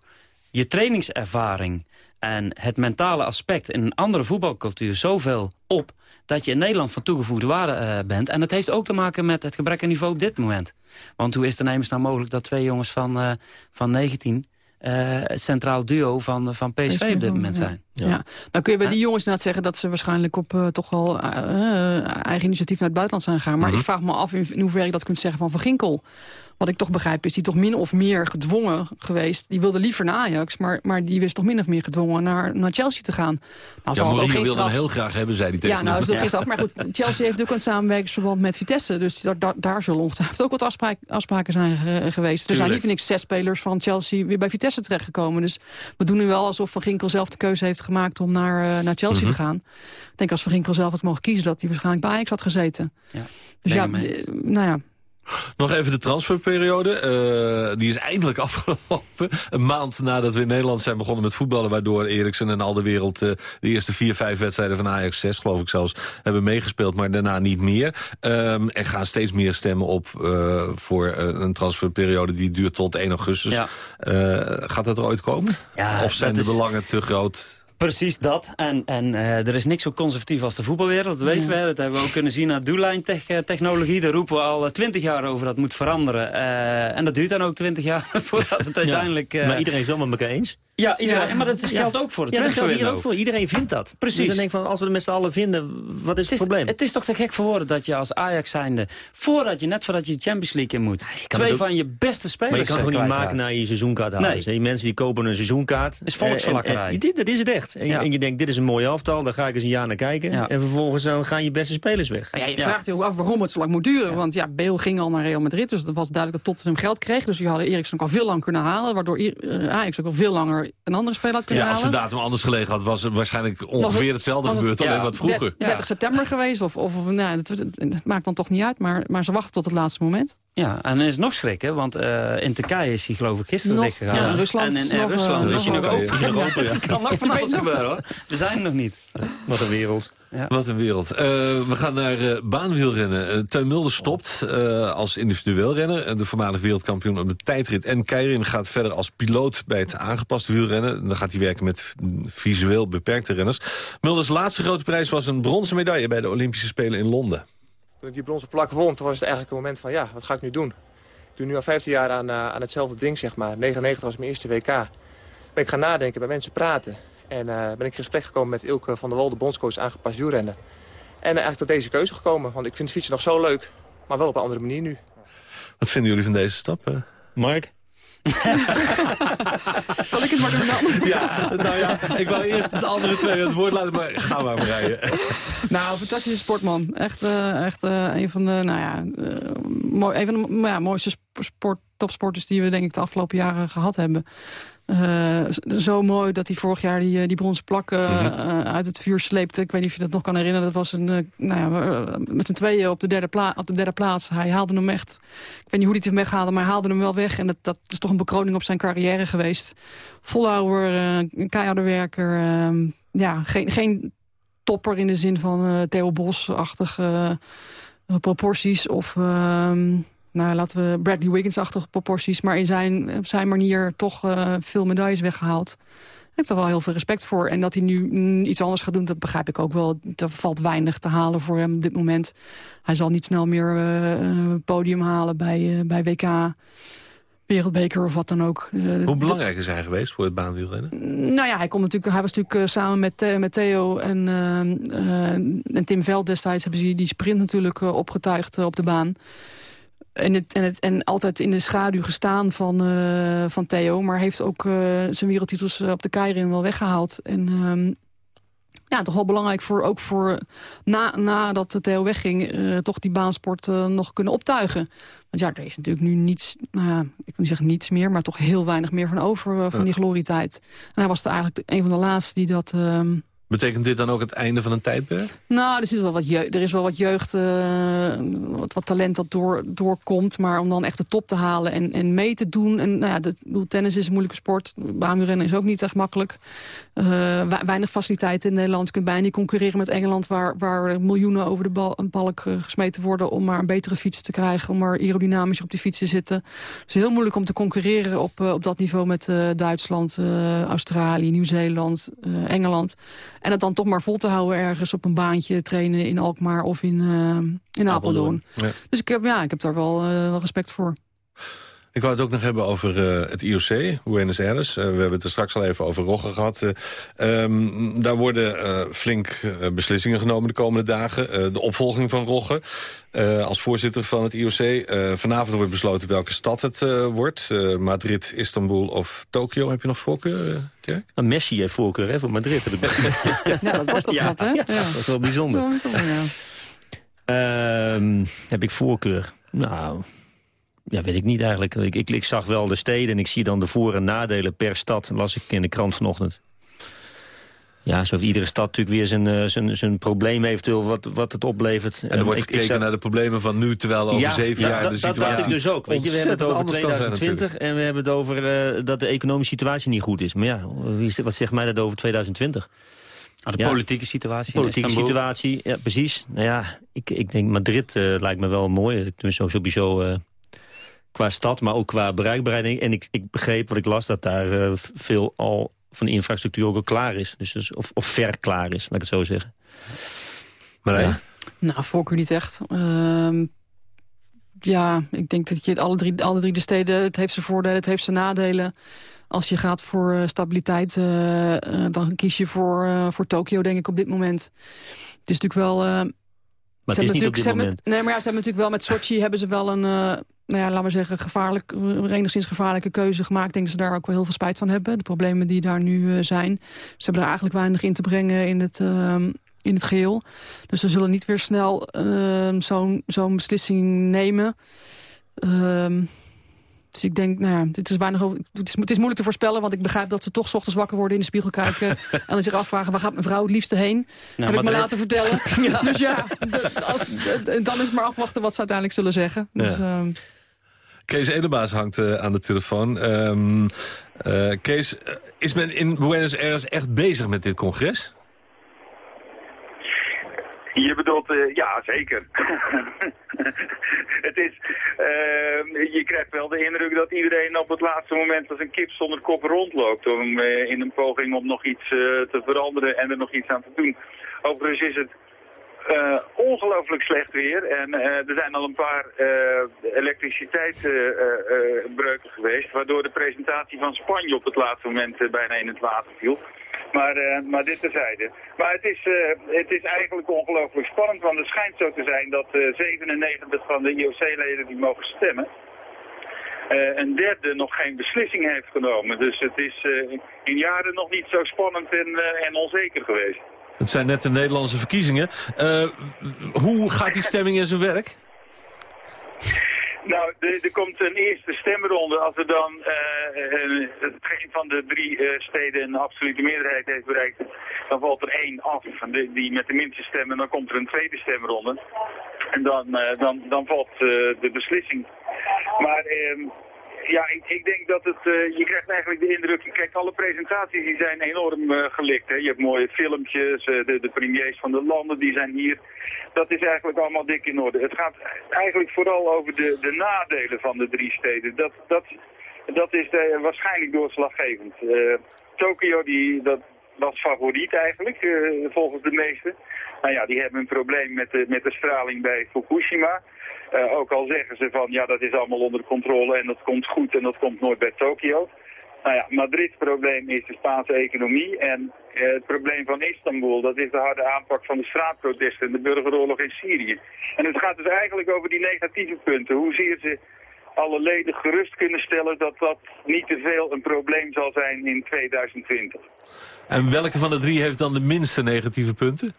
je trainingservaring... en het mentale aspect in een andere voetbalcultuur zoveel op... dat je in Nederland van toegevoegde waarde bent. En dat heeft ook te maken met het gebrek aan niveau op dit moment. Want hoe is het ineens nou mogelijk dat twee jongens van, van 19... eh, het centraal duo van, van PSV op dit moment ja. zijn? Ja. Dan kun je bij die jongens inderdaad zeggen dat ze waarschijnlijk op eh, toch wel eh, eh, eigen initiatief naar het buitenland zijn gegaan. Maar Mhm. ik vraag me af in, in hoeverre je dat kunt zeggen van Van Ginkel. Wat ik toch begrijp is die toch min of meer gedwongen geweest. Die wilde liever naar Ajax, maar, maar die is toch min of meer gedwongen naar, naar Chelsea te gaan. Nou, Ja, Mourinho geen wilde hem straf- heel graag hebben, zei hij tegen ja, nou, dat is ook geen straf. Maar goed, Chelsea heeft ook een samenwerkingsverband met Vitesse. Dus daar, daar, daar zullen ongetwijfeld ook wat afspraak, afspraken zijn ge- geweest. Er zijn niet niks zes spelers van Chelsea weer bij Vitesse terechtgekomen. Dus we doen nu wel alsof Van Ginkel zelf de keuze heeft gemaakt om naar, eh, naar Chelsea Mhm. te gaan. Ik denk als Van Ginkel zelf had mogen kiezen dat hij waarschijnlijk bij Ajax had gezeten. Ja, Dus ja, eh, nou ja. Nog even de transferperiode. Eh, die is eindelijk afgelopen. Een maand nadat we in Nederland zijn begonnen met voetballen... waardoor Eriksen en al de wereld eh, de eerste vier, vijf wedstrijden van Ajax 6, geloof ik zelfs, hebben meegespeeld. Maar daarna niet meer. Ehm, er gaan steeds meer stemmen op eh, voor een transferperiode die duurt tot 1 augustus. Ja. Gaat dat er ooit komen? Ja, of zijn de is- belangen te groot? Precies dat. En, en eh, er is niks zo conservatief als de voetbalwereld, dat weten we. Dat hebben we ook kunnen zien aan doellijntechnologie. Daar roepen we al twintig jaar over dat moet veranderen. Eh, en dat duurt dan ook twintig jaar voordat het uiteindelijk... eh, Maar iedereen is wel met elkaar eens. Ja, iedereen, Ja. maar dat is, Ja. geldt ook voor het Ja, dat geldt hier ook voor. Iedereen vindt dat. Precies. Dus dan denk van, als we het met z'n allen vinden, wat is het, Het is, probleem? het is toch te gek voor woorden dat je als Ajax zijnde... voordat je, net voordat je de Champions League in moet... twee van je beste spelers Maar je kan het eh, gewoon niet maken naar je seizoenkaarthouders. Nee. Die mensen die kopen een seizoenkaart. Is volksverlakkerij. Eh, en- en- dit, dat is het echt. En, je- Ja. en je denkt, dit is een mooi aftal, daar ga ik eens een jaar naar kijken. Ja. En vervolgens dan gaan je beste spelers weg. Ja, je vraagt je ook af waarom het zo lang moet duren. Want ja, Beel ging al naar Real Madrid. Dus dat was duidelijk dat Tottenham geld kreeg. Dus die hadden Eriksen ook al veel lang kunnen halen. Waardoor eh, Ajax ook al veel langer een andere speler had kunnen Ja, als de halen. datum anders gelegen had, was het waarschijnlijk ongeveer hetzelfde het- gebeurd. Alleen ja, wat vroeger. der- 30 september geweest. Of, of nou, dat, dat- dat maakt dan toch niet uit. Maar, maar ze wachten tot het laatste moment. Ja, en er is nog schrikken, want eh, in Turkije is hij geloof ik gisteren Nog, dichtgegaan. ja, Rusland En in, is in nog, Rusland eh, is hij nog open. open, ja. Dus er kan nog van alles gebeuren hoor. We zijn er nog niet. Wat een wereld. Wat een wereld. Eh, we gaan naar eh, baanwielrennen. Uh, Teun Mulder stopt eh, als individueel renner. Eh, De voormalig wereldkampioen op de tijdrit en keirin gaat verder als piloot bij het aangepaste wielrennen. Dan gaat hij werken met visueel beperkte renners. Mulders laatste grote prijs was een bronzen medaille bij de Olympische Spelen in Londen. Toen ik die bronzen plak won, toen was het eigenlijk een moment van... ja, wat ga ik nu doen? Ik doe nu al 15 jaar aan, eh, aan hetzelfde ding, zeg maar. 99 was mijn eerste WK. Ben ik gaan nadenken, bij mensen praten. En eh, ben ik in gesprek gekomen met Ilke van der Wal, de bondscoach aangepast wielrennen. En eh, eigenlijk tot deze keuze gekomen. Want ik vind fietsen nog zo leuk, maar wel op een andere manier nu. Wat vinden jullie van deze stap? eh? Mark? Zal ik het maar doen dan? Ja, nou ja, ik wou eerst het andere twee het woord laten, maar ga maar rijden. Nou, fantastische sportman. Echt, eh, echt eh, een van de, nou ja, eh, mooi, een van de ja, mooiste sp- sport, topsporters die we denk ik de afgelopen jaren gehad hebben. Uh, zo mooi dat hij vorig jaar die, die bronzen plak uh, Mhm. uh, uit het vuur sleepte. Ik weet niet of je dat nog kan herinneren. Dat was een, uh, nou ja, met z'n tweeën op de, derde op de derde plaats. Hij haalde hem echt... Ik weet niet hoe hij het hem weghaalde, maar hij haalde hem wel weg. En dat, dat is toch een bekroning op zijn carrière geweest. Volhouwer, uh, keiharde werker. Uh, ja, geen, geen topper in de zin van Theo Bos-achtige proporties. Of, uh, nou, laten we Bradley Wiggins-achtige proporties. Maar in zijn, op zijn manier toch uh, veel medailles weggehaald. Ik heb er wel heel veel respect voor. En dat hij nu mm, iets anders gaat doen, dat begrijp ik ook wel. Er valt weinig te halen voor hem op dit moment. Hij zal niet snel meer uh, podium halen bij, uh, bij WK wereldbeker of wat dan ook. Hoe belangrijk is hij geweest voor het baanwielrennen? Nou ja, hij, komt natuurlijk, hij was natuurlijk samen met, met Theo en, en Tim Veld destijds... hebben ze die sprint natuurlijk opgetuigd op de baan. En, het, en, het, en altijd in de schaduw gestaan van, van Theo. Maar heeft ook zijn wereldtitels op de Keirin wel weggehaald. En ehm, ja, toch wel belangrijk voor, ook voor na, nadat Theo wegging, uh, toch die baansport nog kunnen optuigen. Want ja, er is natuurlijk nu niets, nou ja, ik wil niet zeggen niets meer, maar toch heel weinig meer van over van die glorietijd. En hij was er eigenlijk een van de laatste die dat... Betekent dit dan ook het einde van een tijdperk? Nou, er, zit wel wat er is wel wat jeugd, uh, wat, talent dat door, doorkomt. Maar om dan echt de top te halen en, en mee te doen. En nou ja, de, tennis is een moeilijke sport. Baanwielrennen is ook niet echt makkelijk. Uh, weinig faciliteiten in Nederland. Je kunt bijna niet concurreren met Engeland... waar, waar miljoenen over de bal, balk uh, gesmeten worden... om maar een betere fiets te krijgen. Om maar aerodynamischer op die fiets te zitten. Het is heel moeilijk om te concurreren op, op dat niveau... met Duitsland, Australië, Nieuw-Zeeland, Engeland... En het dan toch maar vol te houden ergens op een baantje trainen in Alkmaar of in, in Apeldoorn. Ja. Dus ik heb, ja, ik heb daar wel, wel respect voor. Ik wou het ook nog hebben over uh, het IOC, Buenos Aires. Uh, we hebben het er straks al even over Rogge gehad. Uh, um, daar worden flink beslissingen genomen de komende dagen. de opvolging van Rogge als voorzitter van het IOC. vanavond wordt besloten welke stad het wordt. Madrid, Istanbul of Tokio. Heb je nog voorkeur, Dirk? Een Messi heeft voorkeur hè, voor Madrid. ja, dat was toch ja, wat, hè? Ja, dat is wel bijzonder. Uh, heb ik voorkeur? Nou, ja, weet ik niet eigenlijk. Ik, ik, ik, zag wel de steden en ik zie dan de voor- en nadelen per stad. las ik in de krant vanochtend. Ja, zo heeft iedere stad natuurlijk weer zijn, zijn, zijn probleem eventueel wat, wat het oplevert. En er wordt gekeken zou... naar de problemen van nu, terwijl over ja, zeven ja, jaar dat, de situatie Dat dacht ik dus ook. Weet je, we hebben het over 2020 en we hebben het over uh, dat de economische situatie niet goed is. Maar ja, wie, wat zegt mij dat over 2020? Nou, de ja, politieke situatie Politieke situatie, ja, precies. Nou ja, ik, ik denk Madrid uh, lijkt me wel mooi. Tenminste, sowieso uh, qua stad, maar ook qua bereikbaarheid. En ik, ik begreep, wat ik las, dat daar uh, veel al van de infrastructuur ook al klaar is. Dus, dus, of, of ver klaar is, laat ik het zo zeggen. Maar ja. Nou, voorkeur niet echt. Uh, ja, ik denk dat je het alle drie, alle drie de steden... het heeft zijn voordelen, het heeft zijn nadelen. Als je gaat voor uh, stabiliteit, uh, uh, dan kies je voor, voor Tokio, denk ik, op dit moment. Het is natuurlijk wel... maar het is niet op dit moment. Met, nee, maar ja, ze hebben natuurlijk wel met Sochi hebben ze wel een... nou ja, laten we zeggen, gevaarlijk, enigszins gevaarlijke keuze gemaakt. Ik denk dat ze daar ook wel heel veel spijt van hebben. De problemen die daar nu zijn. Ze hebben er eigenlijk weinig in te brengen in het, in het geheel. Dus ze zullen niet weer snel uh, zo'n zo'n beslissing nemen. Uh, dus ik denk, nou ja, dit is weinig over, het, is, het is moeilijk te voorspellen... want ik begrijp dat ze toch 's ochtends wakker worden in de spiegel kijken... en dan zich afvragen, waar gaat mijn vrouw het liefste heen? Nou, Heb ik me laten vertellen. ja. Dus ja, als, dan is het maar afwachten wat ze uiteindelijk zullen zeggen. Dus, ja. Kees Edebaas hangt uh, aan de telefoon. Um, uh, Kees, is men in Buenos Aires echt bezig met dit congres? Je bedoelt, uh, ja, zeker. het is, je krijgt wel de indruk dat iedereen op het laatste moment als een kip zonder kop rondloopt. Om, in een poging om nog iets te veranderen en er nog iets aan te doen. Overigens is het uh, ongelooflijk slecht weer. En uh, er zijn al een paar uh, elektriciteitsbreuken geweest, waardoor de presentatie van Spanje op het laatste moment bijna in het water viel. Maar, maar dit terzijde. Maar het is, het is eigenlijk ongelooflijk spannend, want het schijnt zo te zijn dat 97 van de IOC-leden die mogen stemmen, een derde nog geen beslissing heeft genomen. Dus het is in jaren nog niet zo spannend en, en onzeker geweest. Het zijn net de Nederlandse verkiezingen. Uh, hoe gaat die stemming in zijn werk? Nou, er, komt een eerste stemronde. Als er dan uh, geen van de drie steden een absolute meerderheid heeft bereikt, dan valt er één af. Die, die met de minste stemmen, dan komt er een tweede stemronde. En dan, dan, dan valt de beslissing. Maar ehm, ja, ik, ik, denk dat het, uh, je krijgt eigenlijk de indruk, kijk, alle presentaties die zijn enorm uh, gelikt. Hè. Je hebt mooie filmpjes, uh, de, de premiers van de landen die zijn hier. Dat is eigenlijk allemaal dik in orde. Het gaat eigenlijk vooral over de, de nadelen van de drie steden. Dat, dat, dat is waarschijnlijk doorslaggevend. Tokio, die, dat was favoriet eigenlijk, volgens de meesten. Nou ja, die hebben een probleem met de, met de straling bij Fukushima. Uh, ook al zeggen ze van ja, dat is allemaal onder controle en dat komt goed en dat komt nooit bij Tokio. Nou ja, Madrid's probleem is de Spaanse economie en uh, het probleem van Istanbul, dat is de harde aanpak van de straatprotesten en de burgeroorlog in Syrië. En het gaat dus eigenlijk over die negatieve punten. Hoezeer ze alle leden gerust kunnen stellen dat dat niet te veel een probleem zal zijn in 2020. En welke van de drie heeft dan de minste negatieve punten?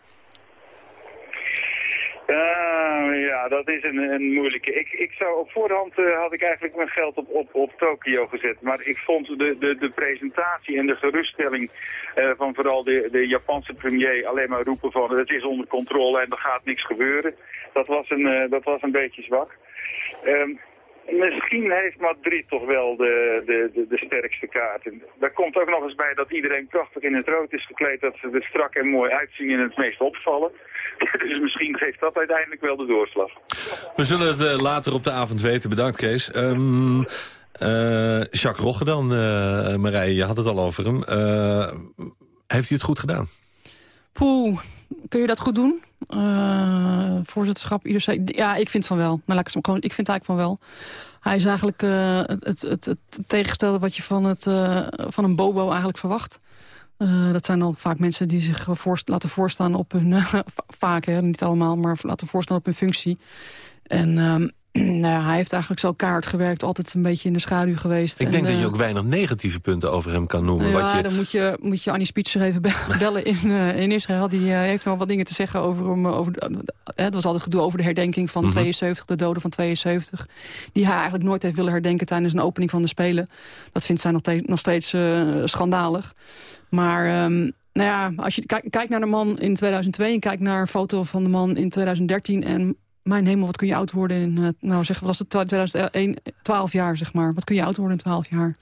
Uh, ja, dat is een, een moeilijke. Ik, ik zou op voorhand uh, had ik eigenlijk mijn geld op, op, op Tokio gezet. Maar ik vond de, de, de presentatie en de geruststelling uh, van vooral de, de Japanse premier alleen maar roepen van het is onder controle en er gaat niks gebeuren. Dat was een, dat was een beetje zwak. Um, Misschien heeft Madrid toch wel de, de, de, de, sterkste kaarten. Daar komt ook nog eens bij dat iedereen prachtig in het rood is gekleed. Dat ze er strak en mooi uitzien en het meest opvallen. Dus misschien geeft dat uiteindelijk wel de doorslag. We zullen het uh, later op de avond weten. Bedankt Kees. Um, uh, Jacques Rogge dan, uh, Marije, je had het al over hem. heeft hij het goed gedaan? Poeh, kun je dat goed doen? Uh, voorzitterschap, ieder Ja, ik vind van wel. Maar laat ik, gewoon, ik vind eigenlijk van wel. Hij is eigenlijk uh, het, het, het, het, tegenstelde wat je van, het, uh, van een bobo eigenlijk verwacht. dat zijn dan vaak mensen die zich voorst laten voorstaan op hun... vaak, hè, niet allemaal, maar laten voorstaan op hun functie. En um, nou ja, hij heeft eigenlijk zo kaart gewerkt, altijd een beetje in de schaduw geweest. Ik denk dat je ook weinig negatieve punten over hem kan noemen. Ja, wat je... dan moet je, moet je Annie Spitzer even bellen in, uh, in Israël. Die uh, heeft wel wat dingen te zeggen over hem. Over, uh, het was altijd gedoe over de herdenking van mm -hmm. 72, de doden van 72. Die hij eigenlijk nooit heeft willen herdenken tijdens een opening van de Spelen. Dat vindt zij nog, nog steeds schandalig. Maar... Um, nou ja, als je kijkt naar de man in 2002 en kijkt naar een foto van de man in 2013... en mijn hemel, wat kun je oud worden in, uh, nou zeg, wat was het, 2001, 12 jaar zeg maar. Wat kun je oud worden in 12 jaar?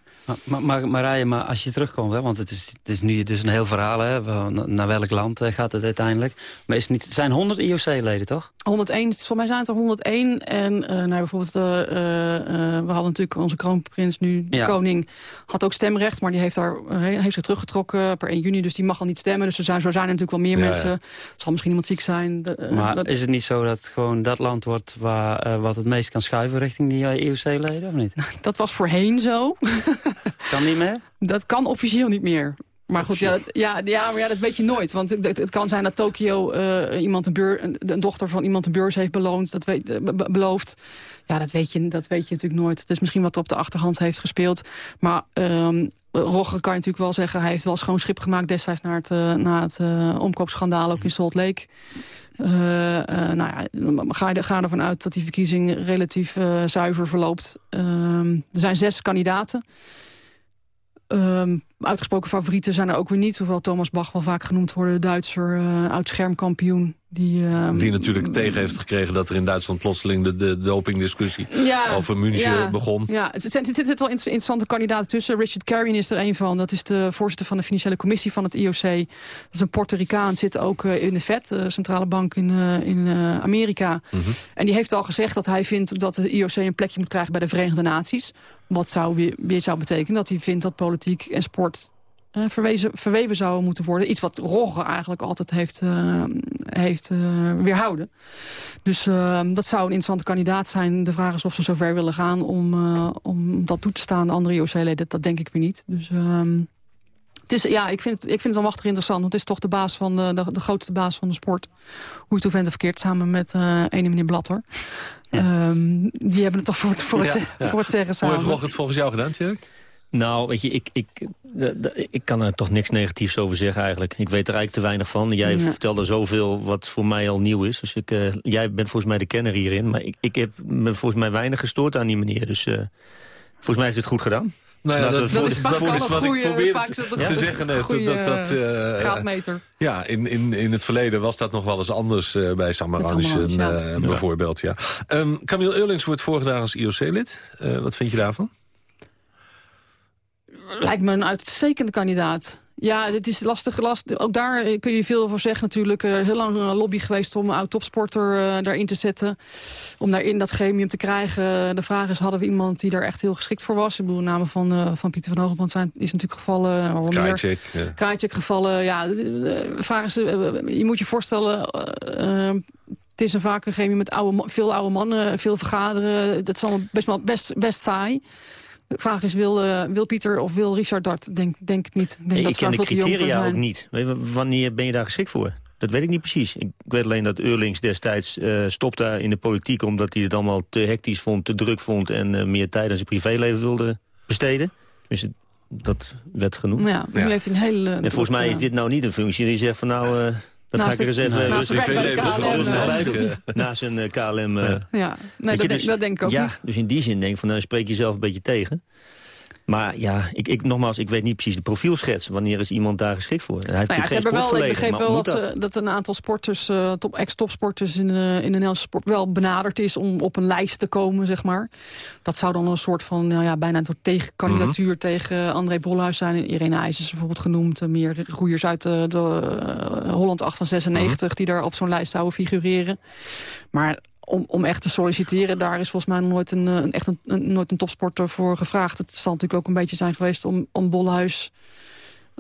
Maar, maar, Marije, maar als je terugkomt, hè, want het is, het is nu dus een heel verhaal, hè, naar welk land uh, gaat het uiteindelijk. Maar is het, niet, het zijn 100 IOC-leden, toch? 101, voor mij zijn het er 101. En uh, nou, bijvoorbeeld, we hadden natuurlijk onze kroonprins nu, de ja. koning, had ook stemrecht, maar die heeft, daar, heeft zich teruggetrokken per 1 juni, dus die mag al niet stemmen. Dus er zijn, zo zijn er natuurlijk wel meer ja, mensen. Ja. zal misschien iemand ziek zijn. De, maar dat... is het niet zo dat gewoon dat land wordt waar, uh, wat het meest kan schuiven richting die EOC-leden, of niet? Dat was voorheen zo. kan niet meer? Dat kan officieel niet meer. Maar goed, ja, ja, ja, maar ja, dat weet je nooit. Want het, het kan zijn dat Tokio uh, iemand een, beur, een, een, dochter van iemand een beurs heeft beloond, dat weet, uh, be beloofd. Ja, dat weet, je, dat weet je natuurlijk nooit. Is misschien wat op de achterhand heeft gespeeld. Maar um, Rogger kan je natuurlijk wel zeggen... hij heeft wel schoon schip gemaakt destijds naar het, uh, na het ook in Salt Lake. Uh, nou ja, ga, je, ga ervan uit dat die verkiezing relatief zuiver verloopt. Uh, er zijn zes kandidaten. Um, uitgesproken favorieten zijn er ook weer niet. Hoewel Thomas Bach wel vaak genoemd wordt. De Duitser, oud-schermkampioen. Die, uh, die natuurlijk tegen heeft gekregen dat er in Duitsland plotseling de, de dopingdiscussie ja, over München ja, begon. Ja, het, zit wel interessante kandidaten tussen. Richard Carrion is er een van. Dat is de voorzitter van de financiële commissie van het IOC. Dat is een Puerto Ricaan, zit ook uh, in de FED, de centrale bank in, uh, in Amerika. Mm -hmm. En die heeft al gezegd dat hij vindt dat de IOC een plekje moet krijgen bij de Verenigde Naties. Wat zou weer, zou betekenen dat hij vindt dat politiek en sport verwezen, verweven zouden moeten worden. Iets wat Rogge eigenlijk altijd heeft, uh, heeft uh, weerhouden. Dus dat zou een interessante kandidaat zijn. De vraag is of ze zover willen gaan om, om dat toe te staan. De andere IOC-leden, dat denk ik weer niet. Dus... Um, het is, ja, ik vind, het, ik vind het wel machtig interessant. Want het is toch de, baas van de, de, de grootste baas van de sport. Hoe het toevendt verkeerd, samen met uh, ene meneer Blatter. Ja. Um, die hebben het toch voor het, voor het, ja, ja. Voor het zeggen samen. Hoe heeft het volgens jou gedaan, Tjerk? Nou, weet je, ik, ik, ik kan er toch niks negatiefs over zeggen eigenlijk. Ik weet er eigenlijk te weinig van. Jij ja. vertelde zoveel wat voor mij al nieuw is. Dus ik, uh, jij bent volgens mij de kenner hierin. Maar ik, ik heb me volgens mij weinig gestoord aan die manier. Dus uh, volgens mij is het goed gedaan. Nou ja, dat, dat is, dat is wat goeie, ik probeerde te, zeggen net. Goeie, dat, dat, uh, graadmeter. Ja, in, in, in het verleden was dat nog wel eens anders uh, bij Samaranchen ja. uh, bijvoorbeeld. Ja. Um, Camille Eurlings wordt voorgedragen als IOC-lid. wat vind je daarvan? Lijkt me een uitstekende kandidaat. Ja, dit is lastig. lastig. Ook daar kun je veel voor zeggen natuurlijk. Uh, heel lang een lobby geweest om een oud-topsporter uh, daarin te zetten. Om daarin dat gremium te krijgen. De vraag is, hadden we iemand die daar echt heel geschikt voor was? Ik bedoel, namen van, uh, van Pieter van Hogeband zijn, is natuurlijk gevallen. Krajcek. Ja. Krajcek gevallen. Ja, de, de vraag is, je moet je voorstellen... het is een vaak een gremium met oude, veel oude mannen, veel vergaderen. Dat is allemaal best, wel, best, best saai. De vraag is, wil, uh, wil Pieter of wil Richard dat? Denk, denk het niet. Denk nee, dat ik ken de criteria ook niet. Wanneer ben je daar geschikt voor? Dat weet ik niet precies. Ik weet alleen dat Eurlings destijds uh, stopte in de politiek... omdat hij het allemaal te hectisch vond, te druk vond... en uh, meer tijd aan zijn privéleven wilde besteden. Dus het, dat werd genoemd. Ja, nu ja. heeft hij een hele... En volgens mij is dit nou niet een functie die zegt van nou... Dat naast ga ik er eens even rustig doen. Naast een KLM. Ja, nee, dat, dus, dat, denk ik ook ja, niet. Dus in die zin denk ik van, nou spreek jezelf een beetje tegen. Maar ja, ik, ik, nogmaals, ik weet niet precies de profielschets. Wanneer is iemand daar geschikt voor? Hij heeft nou ja, ze hebben wel, ik begreep wel dat, dat? dat een aantal sporters, uh, top, ex-topsporters in, uh, in de Nederlandse sport wel benaderd is om op een lijst te komen, zeg maar. Dat zou dan een soort van, nou ja, bijna een soort tegenkandidatuur mm -hmm. tegen André Bolhuis zijn. Irene IJs is bijvoorbeeld genoemd. Meer roeiers uit de, de Holland 8 van 96 mm -hmm. die daar op zo'n lijst zouden figureren. Maar om, om echt te solliciteren. Daar is volgens mij nooit een, een, echt een, nooit een topsporter voor gevraagd. Het zal natuurlijk ook een beetje zijn geweest om, om Bolhuis...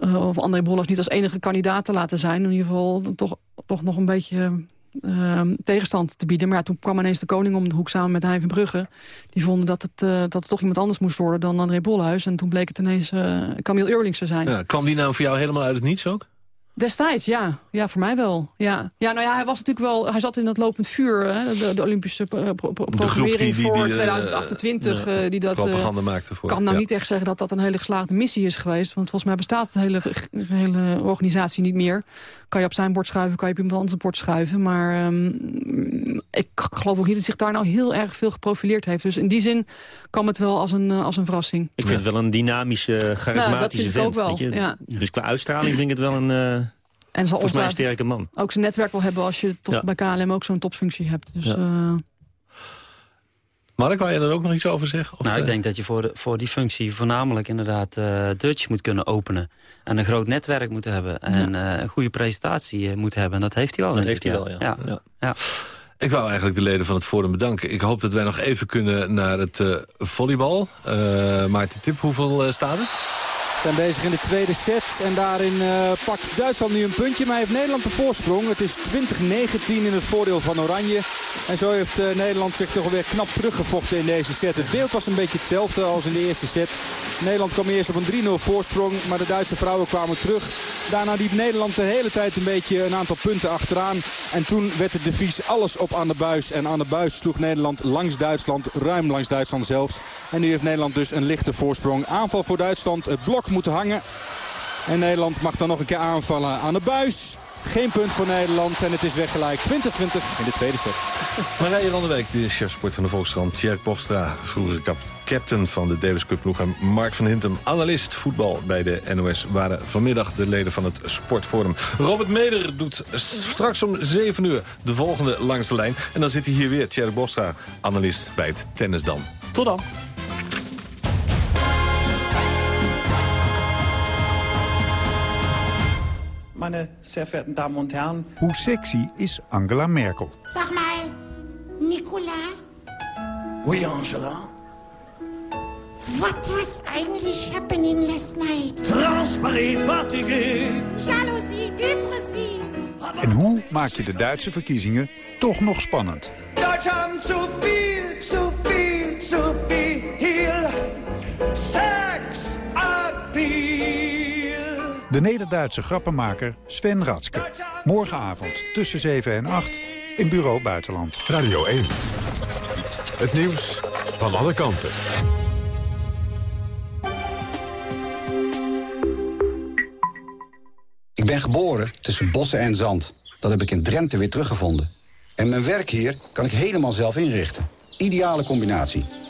Uh, of André Bolhuis niet als enige kandidaat te laten zijn. In ieder geval toch, toch nog een beetje uh, tegenstand te bieden. Maar ja, toen kwam ineens de koning om de hoek samen met Hein van Brugge. Die vonden dat het, dat het toch iemand anders moest worden dan André Bolhuis. En toen bleek het ineens Camille Eurlings te zijn. Ja, kwam die naam voor jou helemaal uit het niets ook? Destijds, ja. Ja, voor mij wel. Ja, ja nou ja, hij was natuurlijk wel... Hij zat in het lopend vuur, hè, de, de Olympische pro pro programmering voor die, 2028. Uh, uh, die dat, propaganda maakte voor. kan nou ja. niet echt zeggen dat dat een hele geslaagde missie is geweest. Want volgens mij bestaat de hele, hele organisatie niet meer. Kan je op zijn bord schuiven, kan je op iemand anders bord schuiven. Maar um, ik geloof ook niet dat zich daar nou heel erg veel geprofileerd heeft. Dus in die zin kwam het wel als een, als een verrassing. Ik vind het wel een dynamische, charismatische nou, vent. Wel, weet je? Ja. Dus qua uitstraling vind ik het wel een... En zal Volgens mij een sterke man. Ook zijn netwerk wil hebben als je toch ja. bij KLM ook zo'n topfunctie hebt. Dus, ja. uh... Mark, wou je er ook nog iets over zeggen? Of, nou, ik denk dat je voor, de, voor die functie voornamelijk inderdaad uh, Dutch moet kunnen openen. En een groot netwerk moet hebben. En ja. uh, een goede presentatie moet hebben. En dat heeft hij wel. Dat heeft hij wel, ja. ja. Ik wou eigenlijk de leden van het Forum bedanken. Ik hoop dat wij nog even kunnen naar het uh, volleybal. Maarten Tip, hoeveel staat het? Zijn bezig in de tweede set. En daarin uh, pakt Duitsland nu een puntje. Maar heeft Nederland de voorsprong. Het is 20-19 in het voordeel van Oranje. En zo heeft uh, Nederland zich toch weer knap teruggevochten in deze set. Het beeld was een beetje hetzelfde als in de eerste set. Nederland kwam eerst op een 3-0 voorsprong. Maar de Duitse vrouwen kwamen terug. Daarna liep Nederland de hele tijd een beetje een aantal punten achteraan. En toen werd het devies alles op aan de buis. En aan de buis sloeg Nederland langs Duitsland. Ruim langs Duitsland zelfs. En nu heeft Nederland dus een lichte voorsprong. Aanval voor Duitsland. Het blok moeten hangen. En Nederland mag dan nog een keer aanvallen aan de buis. Geen punt voor Nederland en het is weggelijk 20-20 in de tweede set. Marije Week, de chefsport van de Volkskrant. Tjerk Bostra, vroeger kap captain van de Davis Cup ploeg. En Mark van Hintem, analist voetbal bij de NOS... waren vanmiddag de leden van het Sportforum. Robert Meder doet straks om 7 uur de volgende langs de lijn. En dan zit hij hier weer, Tjerk Bostra, analist bij het Tennis dan. Tot dan. Meine sehr verehrten Damen und Herren. Hoe sexy is Angela Merkel? Sag mal, Nicola? Oui, Angela? What was eigentlich happening last night? Transparie, fatigué. Jalousie, depressief. En hoe maak je de Duitse verkiezingen toch nog spannend? Duitsland zu viel, zu viel, zu viel. De Nederduitse grappenmaker Sven Ratske. Morgenavond tussen 7 en 8 in Bureau Buitenland. Radio 1. Het nieuws van alle kanten. Ik ben geboren tussen bossen en zand. Dat heb ik in Drenthe weer teruggevonden. En mijn werk hier kan ik helemaal zelf inrichten. Ideale combinatie.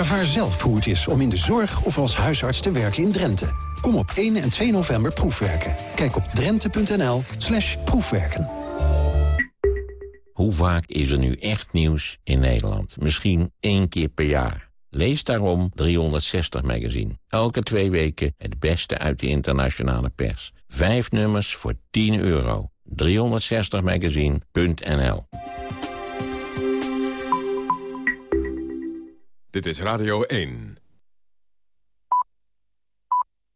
Ervaar zelf hoe het is om in de zorg of als huisarts te werken in Drenthe. Kom op 1 en 2 november proefwerken. Kijk op drenthe.nl slash proefwerken. Hoe vaak is er nu echt nieuws in Nederland? Misschien één keer per jaar. Lees daarom 360 Magazine. Elke twee weken het beste uit de internationale pers. Vijf nummers voor 10 euro. 360magazine.nl Dit is Radio 1.